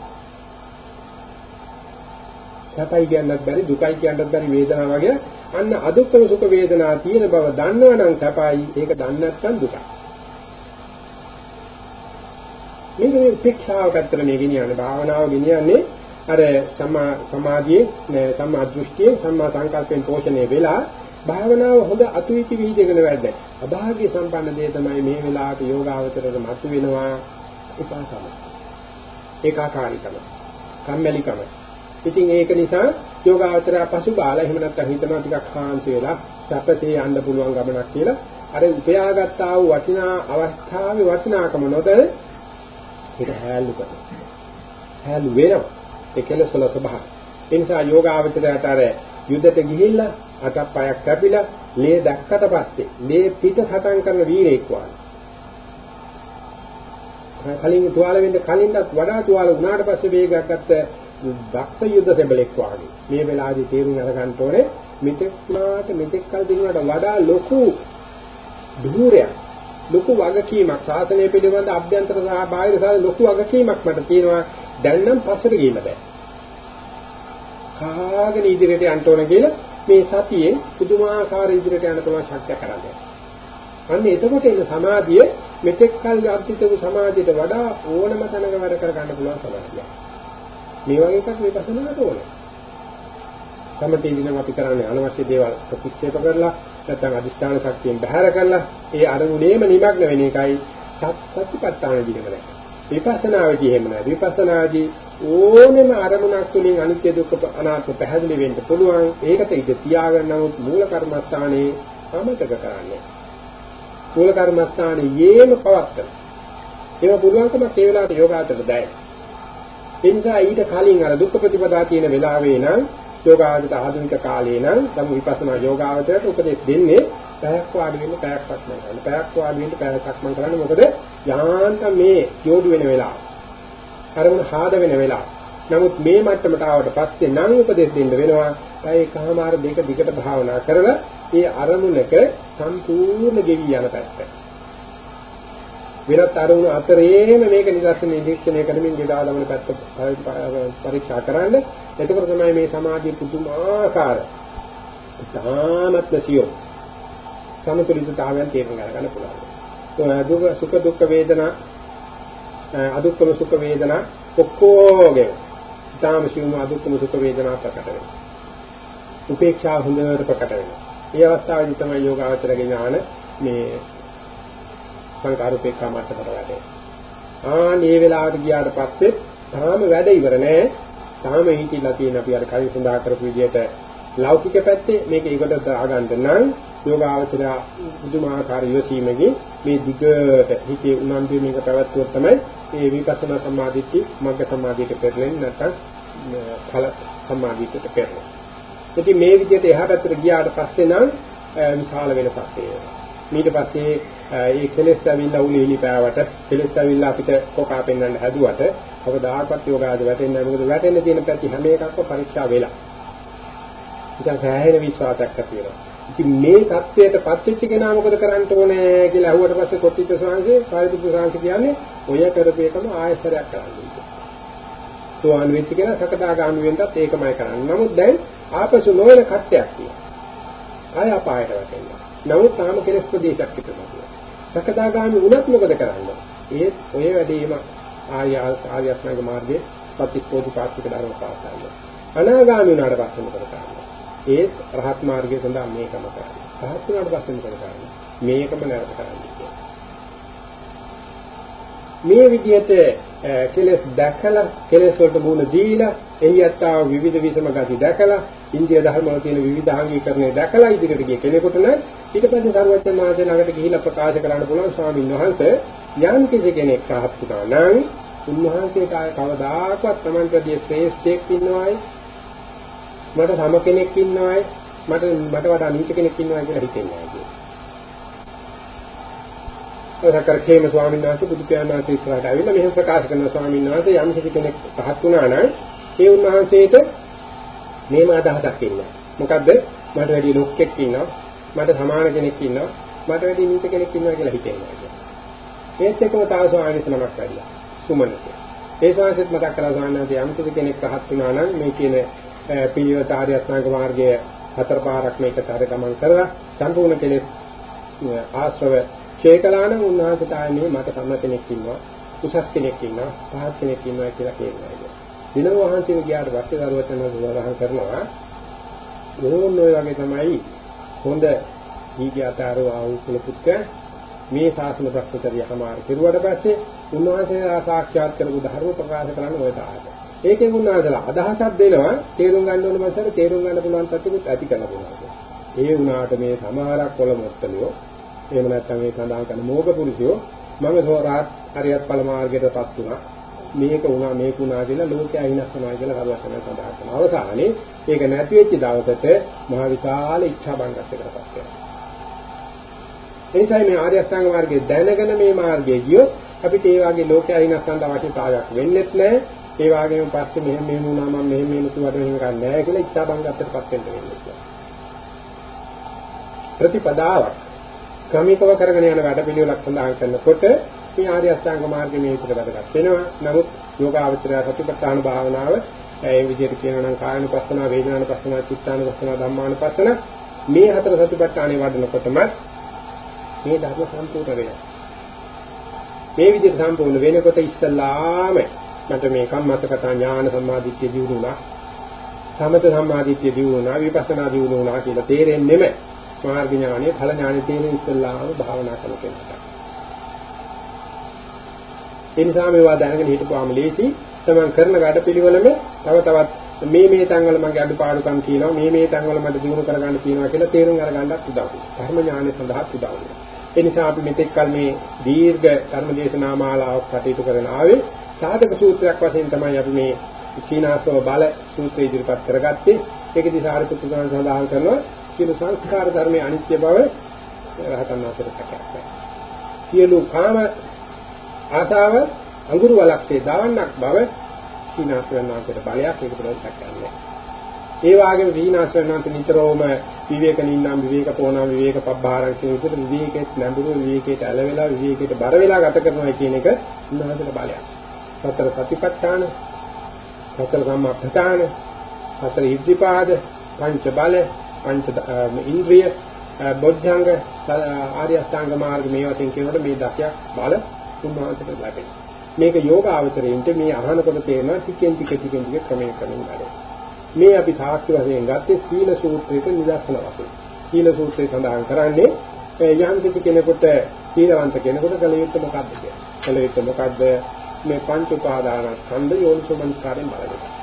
සැපයි කියන්නත් බැරි දුකයි කියන්නත් බැරි වේදනාව වගේ අන්න අදුක්ඛම සුඛ වේදනා තියෙන බව දන්නවනම් සැපයි ඒක දන්නේ නැත්නම් දුකයි. මේක මේ උපේක්ෂාව පැත්තට මේ ගෙනියන්නේ භාවනාව ගෙනියන්නේ අර සම්මා සමාධියේ සම්මා දෘෂ්ටියේ සම්මා සංකල්පයෙන් පෝෂණය වෙලා භාවනාව හොඳ අතුවිති විහිදගෙන වැඩ. අභාග්‍ය සම්පන්න දේ තමයි මේ වෙලාවට යෝගාවචරයට මතු වෙනවා උපාසම. ඒකාකාරීකම. කම්මැලිකම. ඉතින් ඒක නිසා යෝගාවචරය පසු බාලා එහෙම නැත්නම් හිතනවා ටිකක් කාන්ති වෙලා සැපසේ යන්න පුළුවන් ගමනක් කියලා අර උපයාගත්තා වූ වටිනා අවස්ථාවේ වටිනාකම නොදැන ඒක හැලු කරනවා. හැලු වෙනවා. ඒ කෙලසල ස්වභාවය. ඒ නිසා යෝගාවචරයට අර යුද්ධයට ගිහිල්ලා අතක් පයක් කැපිලා ලේ දැක්කට පස්සේ ලේ පිට සටන් කරන වීරයෙක් වගේ. කලින් තුවාල වෙන්න කලින්වත් වඩා තුවාල වුණාට පස්සේ වේගයක් ගත්ත දක්ෂ යුද්ධ සෙබලෙක් වගේ. මේ වෙලාවේදී තේරුම් අරගන්න ඕනේ මෙතෙක් මාට මෙතෙක් කල් දිනුවට වඩා ලොකු දුරයක් ලොකු වගකීමක් ශාසනය පිළිබඳ අභ්‍යන්තර සහ බාහිර සහ ලොකු වගකීමක් මට තියෙනවා දැන් නම් පස්සට ගිහිල්ලා බෑ කාගෙන ඉදිරියට යන්න ඕන කියලා මේ සතියේ පුදුමාකාර ඉදිරියට යන්න පුළුවන් ශක්තිය කරන්නේ. අන්න එතකොට එන සමාධිය මෙතෙක් කල් අර්ථිතව සමාධියට වඩා ඕනම තැනක වැඩ කර ගන්න පුළුවන් සමාධියක්. මේ වගේ එකක් මේ පසනාවට ඕනේ. සමතේදීනම් අපි කරන්නේ අනවශ්‍ය දේවල් ප්‍රතික්ෂේප කරලා නැත්නම් අදිෂ්ඨාන ශක්තියෙන් බැහැර කරලා ඒ අරමුණේම නිමග්න වෙන එකයි සත්‍යපට්ඨාන දිනකල. විපස්සනාවේදී එහෙම නැහැ. විපස්සනාදී ඕනෙම අරමුණක් තුළින් අනිත්‍ය දුක්ඛ අනාත්ම පැහැදිලි වෙන්න පුළුවන්. ඒකට ඉඳ තියාගන්න නමුත් මූල කර්මස්ථානයේ අමතක කරන්නේ. මූල කර්මස්ථානයේ යේම පවත්තන. ඒක පුළුවන්කම ඒ වෙලාවට යෝගාචරයට දැයි. ඒ නිසා ඊට කලින් අර දුක්ඛ ප්‍රතිපදා තියෙන වෙලාවේ නම් යෝගාවචර ආධුනික කාලේ නම් සම් විපස්සනා යෝගාවචරයට උපදෙස් දෙන්නේ පැයක් වාඩි වෙන්න පැයක් සක්මන් කරන්න. පැයක් වාඩි වෙන්න පැයක් සක්මන් කරන්න. මොකද යාන්තම් මේ යෝඩු වෙන වෙලාව. අරමුණ හාද වෙන වෙලාව. නමුත් මේ මට්ටමට ආවට පස්සේ නම් උපදෙස් දෙන්න වෙනවා. ඒ කහමාර දෙක දිගට භාවනා කරලා ඒ අරමුණක සම්පූර්ණ ගෙවි යන පැත්ත. වෙනත් අරමුණු අතරේම මේක නිදර්ශන නිරීක්ෂණය කරමින් ගෙදා දමන පැත්ත පරීක්ෂා කරන්න. එතකොට තමයි මේ සමාධිය පුදුමාකාර ධානත්ම සියෝ සමතුලිතතාවයන් තේරුම් ගන්න පුළුවන්. දුක සුඛ දුක්ඛ වේදනා අදුක්ඛම සුඛ වේදනා ඔක්කොගේ ධාම සිවුම අදුක්ඛම සුඛ වේදනා ප්‍රකට වෙනවා. උපේක්ෂා හොඳට ප්‍රකට වෙනවා. මේ අවස්ථාවේදී තමයි යෝගාචරගේ ඥාන මේ සංකාරූපේක්ෂා මට්ටමට වැඩේ. ආ මේ වෙලාවට ගියාට පස්සේ තාම වැඩ ඉවර නෑ. තාම හිතිලා තියෙන අපි අර කලින් සඳහන් කරපු විදිහට ලෞකික පැත්තේ මේක ඒකට දාගන්න නම් යෝගාවචර බුදුමාහාර යොසීමගේ මේ දිගට හිතේ උනන්දු මේක පැවැත්වුවොත් තමයි මේ විපස්සනා සමාධිත්‍ය මග්ග සමාධියට පෙරලෙන්නේ නැත්නම් ඵල සමාධියට පෙරලෙන්නේ. ඉතින් මේ විදිහට එහා පැත්තට ගියාට පස්සේ නම් විශාල වෙනසක් තියෙනවා. ඊට පස්සේ මේ කෙලෙස් ඇවිල්ලා උනේ ඉනිපෑවට කෙලෙස් ඇවිල්ලා අපිට කොකා පෙන්වන්න හැදුවට කවදාකවත් යෝගාද වැටෙන්නේ නැහැ. මොකද වැටෙන්න තියෙන පැති හැම එකක්ම පරීක්ෂා වෙලා. ඉතින් සෑහෙන විශ්වාසයක් ඇති වෙනවා. ඉතින් මේ தත්වයට පත්වෙච්ච කෙනා මොකද කරන්න ඕනේ කියලා අහුවට පස්සේ කොටිච්ච සාංශේ සාරිපුත්‍ර සාංශ කියන්නේ ඔය කරපේකම ආයතරයක් කරන්නේ සෝවාන් වෙච්ච කෙනා සකදාගාමි වෙන්නත් ඒකමයි කරන්නේ. නමුත් දැන් ආපසු නොවන කට්ටයක් තියෙනවා. ආය අපායට වැටෙනවා. නමුත් තාම කෙලස් ප්‍රදේශයක් විතරයි. සකදාගාමි වුණත් මොකද කරන්නේ? ඒත් ඔය වැඩේම ආර්ය ආර්ය අෂ්ටාංග මාර්ගයේ ප්‍රතිපෝධි පාක්ෂික ධර්ම පාසාලය. අනාගාමී වුණාට පස්සේ මොකද කරන්නේ? ඒත් රහත් මාර්ගය සඳහා මේකම කරන්නේ. රහත් වුණාට පස්සේ මොකද කරන්නේ? මේකම නැවත කරන්නේ. මේ විදිහට කෙලස් දැකලා කෙලස් වලට මුහුණ දීලා එහි යත්තා විවිධ විසම ගති දැකලා ඉන්දිය ධර්ම වල තියෙන විවිධාංගීකරණය දැකලා ඉදිරියට ගිය කෙනෙකුට නම් ඊට පස්සේ සර්වඥ මාධ්‍ය ළඟට ගිහිලා ප්‍රකාශ කරන්න පුළුවන් ස්වාමීන් වහන්සේ යම් කිසි කෙනෙක් රහත් වුණා නම් උන්වහන්සේට ආය කවදාකවත් Tamanටදී ශ්‍රේෂ්ඨයෙක් ඉන්නවයි මට සම කෙනෙක් ඉන්නවයි මට මට වඩා නීච කෙනෙක් ඉන්නවයි කියලා හිතෙන්නේ නැහැ රකර කේම ස්වාමීන් වහන්සේ බුදු පියාණන් වහන්සේ ඉස්සරහට ආවිල්ලා මෙහෙම ප්‍රකාශ කරන ස්වාමීන් වහන්සේ යම් කිසි කෙනෙක් පහත් වුණා නම් ඒ උන්වහන්සේට මේම අදහසක් ඉන්නවා. මොකද්ද? මට වැඩි ලොක්ෙක් ඉන්නවා. මට සමාන කෙනෙක් ඉන්නවා. මට වැඩි නීච කෙනෙක් ඉන්නවා කියලා හිතෙනවා. ඒත් එක්කම තව ස්වාමීන් නමක් වැඩිලා. සුමනක. ඒ ස්වාමීන් මතක් කරලා ස්වාමීන් වහන්සේ යම් කිසි කෙනෙක් පහත් වුණා නම් මේ කියන පිළිවෙත ආර්ය අෂ්ටාංග මාර්ගයේ හතර පාරක් මේකට හර ගමන් කරලා සම්පූර්ණ කෙලෙස් ආශ්‍රව ඡේකලාන උන්වහන්සේට ආයේ මට සම්ම කෙනෙක් ඉන්නවා උසස් කෙනෙක් ඉන්නවා පහත් කෙනෙක් ඉන්නවා කියලා කියනවා. දිනව වහන්සේ ගියාට පස්සේ දරුවචන සඳහන් කරනවා මොනෝන් ඔය වගේ තමයි හොඳ දීගයතරෝ ආවුකුල පුත්‍ර මේ ශාසන ප්‍රශ්නතරිය හමාර කෙරුවට පස්සේ උන්වහන්සේ සාක්ෂාත් කරපු ධර්ම ප්‍රකාශ කරන්න ඔය තාහත. ඒකෙන් උන්වහන්සේලා අදහසක් දෙනවා තේරුම් ගන්න ඕන මාසෙට තේරුම් ගන්න පුළුවන් තත්ත්වෙත් ඇති කරලා දෙනවා. ඒ වුණාට මේ සමහරක් කොළ මොත්තලියෝ එහෙම නැත්නම් මේ සඳහන් කරන මෝග පුරුෂයෝ මම සෝරාත් හරියත් ඵල මාර්ගයටපත් වුණා. මේක වුණා මේක වුණා කියලා ලෝකයා හිනස් වෙනවා කියලා හරුවසන සඳහන් කරනවා. අවසානයේ ඒක නැති වෙච්ච දවසට මහ විශාල ඉච්ඡා බංගත්වයකටපත් වෙනවා. එනිසා මේ ආර්ය අෂ්ටාංග මාර්ගයේ දැනගෙන මේ මාර්ගයේ ගියොත් අපිට ඒ වගේ ලෝකයා හිනස් ගන්න අවශ්‍යතාවයක් වෙන්නේත් නැහැ. ඒ වගේම පස්සේ මෙහෙම මෙහෙම වුණා මම මෙහෙම මෙහෙම තුවට මෙහෙම කරන්නේ නැහැ කියලා ඉච්ඡා බංගත්වයකටපත් වෙන්න වෙන්නේ. ප්‍රතිපදාවක් ක්‍රමිකව කරගෙන යන වැඩපිළිවෙලක් සඳහන් කරනකොට මේ ආර්ය අෂ්ටාංග මාර්ගයේ මේ විතර වැඩගත් වෙනවා. නමුත් යෝගාවචරය සතිපට්ඨාන භාවනාව ඒ විදිහට කියනවා නම් කායනුපස්සන, වේදනානුපස්සන, චිත්තානුපස්සන, ධම්මානුපස්සන මේ හතර සතිපට්ඨානේ වඩනකොටම මේ ධර්ම සම්පූර්ණ වෙනවා. මේ විදිහට සම්පූර්ණ වෙනකොට ඉස්සල්ලාම මට මේ කම්මස්සකත ඥාන සම්මාදිට්ඨිය දියුණුණා. සමත සම්මාදිට්ඨිය දියුණුණා, විපස්සනා දියුණුණා කියලා තේරෙන්නෙම මාර්ග ඥානෙ ඵල ඥානෙ තියෙන ඉස්සල්ලාම භාවනා කරන කෙනාට. ඒ නිසා මේවා දැනගෙන හිටපුවාම ලේසි. තමන් කරන වැඩ පිළිවෙලම තව තවත් මේ මේ තැන්වල මගේ අඩුපාඩුකම් තියෙනවා මේ මේ තැන්වල මට දිනු කරගන්න තියෙනවා කියලා තේරුම් අරගන්නත් උදව් වෙනවා. ධර්ම ඥානෙ සඳහා උදව් වෙනවා. ඒ නිසා අපි මෙතෙක් කල මේ දීර්ඝ ධර්ම දේශනා මාලාවක් කටයුතු කරන ආවේ සාධක සූත්‍රයක් වශයෙන් තමයි අපි මේ සීනාසව බල සූත්‍රය ඉදිරිපත් කරගත්තේ. ඒකදී සාරිපුත්‍ර සඳහන් කරනවා සියලු සංස්කාර ධර්මයේ අනිත්‍ය බව රහතන් වහන්සේට සැකයක් සියලු කාම ආසාව අඟුරු වලක්සේ දාවන්නක් බව සීනාස්වරණාන්තයට බලයක් ඒක පිළිබඳව සැකයක් ඒ වගේම සීනාස්වරණාන්ත නිතරම විවේක නින්නම් විවේක පෝනම් විවේක පබ්බාරං කියන විදිහට විවේකෙත් නැඹුරු විවේකයට ඇල වෙලා විවේකයට බර වෙලා ගත කරනවා කියන එක උන්වහන්සේට බලයක්. සතර සතිපට්ඨාන, සතර සම්මාප්‍රදාන, සතර ඉද්ධිපාද, පංච බල, පංච ඉන්ද්‍රිය බොද්ධංග ආර්ය අෂ්ටාංග මාර්ග මේ වශයෙන් කියනකොට මේ දසයක් බල උන්වහන්සේට ලැබෙනවා. මේක යෝග ආවතරයෙන්ට මේ අහනකොට තේරෙනවා ටිකෙන් ටික ටිකෙන් ටික ක්‍රමයෙන් ක්‍රමයෙන් වැඩේ. මේ අපි සාක්ෂි වශයෙන් ගත්තේ සීල සූත්‍රයේ නිදර්ශන වශයෙන්. සීල සූත්‍රය සඳහන් කරන්නේ යම් කිසි කෙනෙකුට සීලවන්ත කෙනෙකුට කළ යුත්තේ මොකක්ද කියලා. කළ යුත්තේ මොකක්ද මේ පංච උපාදානස්කන්ධ යෝනිසෝමනස්කාරයෙන් බලනවා.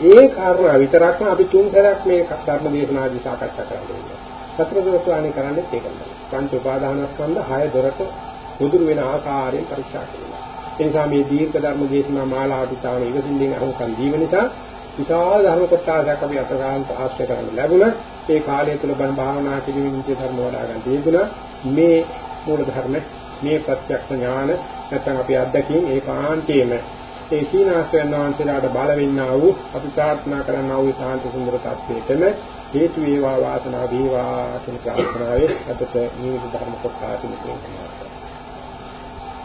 ඒ කාරණා විතරක්ම අපි තුන් සැරයක් මේ ධර්ම දේශනාදී සාකච්ඡා කරන්නේ. සතර දොස්වාණි කරන්නේ ඒකයි. පංච උපාදානස්කන්ධ හය දොරට උදුරු වෙන ආකාරයෙන් පරීක්ෂා කිරීම. ඒ නිසා මේ දීර්ඝ ධර්ම දේශනා මාලාවට තාම ඉවසින්දෙන් අහුම්කම් දීව නිසා විශාල ධර්ම කොටසක් අපි අතගාන්ත ආශ්‍රය කරන්න ලැබුණා. ඒ කාලය තුල බණ භාවනා කිරීමෙන් ඉති ධර්ම වඩා ගන්න දීගුණා. මේ මූල ධර්ම මේ ප්‍රත්‍යක්ෂ ඥාන නැත්නම් අපි අත්දැකීම් ඒකාන්තයේම ඒ සීනාස්වයන් වහන්සේලාට බල වෙන්නා වූ අපි ප්‍රාර්ථනා කරන්නා වූ සාන්ත සුන්දර tattweටම හේතු වේවා වාසනාව වේවා කියන ප්‍රාර්ථනාවේ අදට නිවිද ධර්ම කොටස මෙතන සමාප්තයි.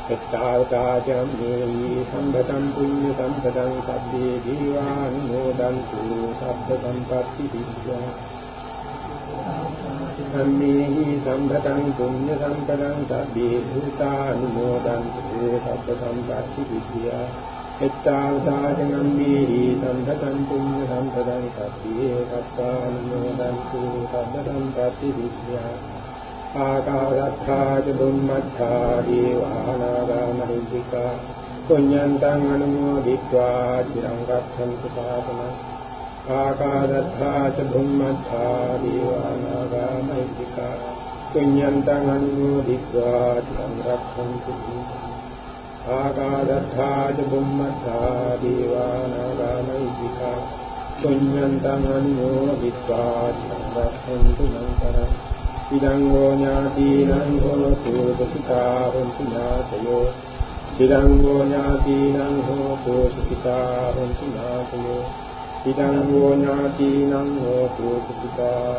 එත්තාවතාජම් මේ සම්බතම් පුඤ්ඤ සම්පතං සබ්බේ දීවානුමෝදන්තු සබ්බ සම්පත්ති විද්‍යා සම්මේහි සම්භතං පුඤ්ඤ සම්පදං සබ්බේ භූතානුමෝදන්තු සබ්බ සම්පatti විද්‍යා එත්තාං සාසනං මේහි සම්පතං පුඤ්ඤ සම්පතං සත්තියේ සත්තානුමෝදන්තු සම්පතං සත්ති විද්‍යා ආකාශත්තා ච බුම්මත්තා දීවානාගා මහිද්దికා පුඤ්ඤන්තං අනුමෝදිत्वा චිරං රක්ඛන්තු සාසනං ආකාශත්තා ච බුම්මත්තා දීවානාගා මහිද්దికා පුඤ්ඤන්තං අනුමෝදිत्वा චිරං රක්ඛන්තු ආකාදත්තා ච බුම්මත්තා දීවානාගාමයිතිකා පුඤ්ඤන්තං අනුමෝදිत्वा සම්බුද්ධං නන්තරං ඉදං ෝ ඥාතිනං හෝතු සුඛිතා හොන්තු ඥාතයෝ ඉදං ෝ ඥාතිනං හෝතු සුඛිතා හොන්තු ඥාතයෝ ඉදං ෝ ඥාතිනං හෝතු සුඛිතා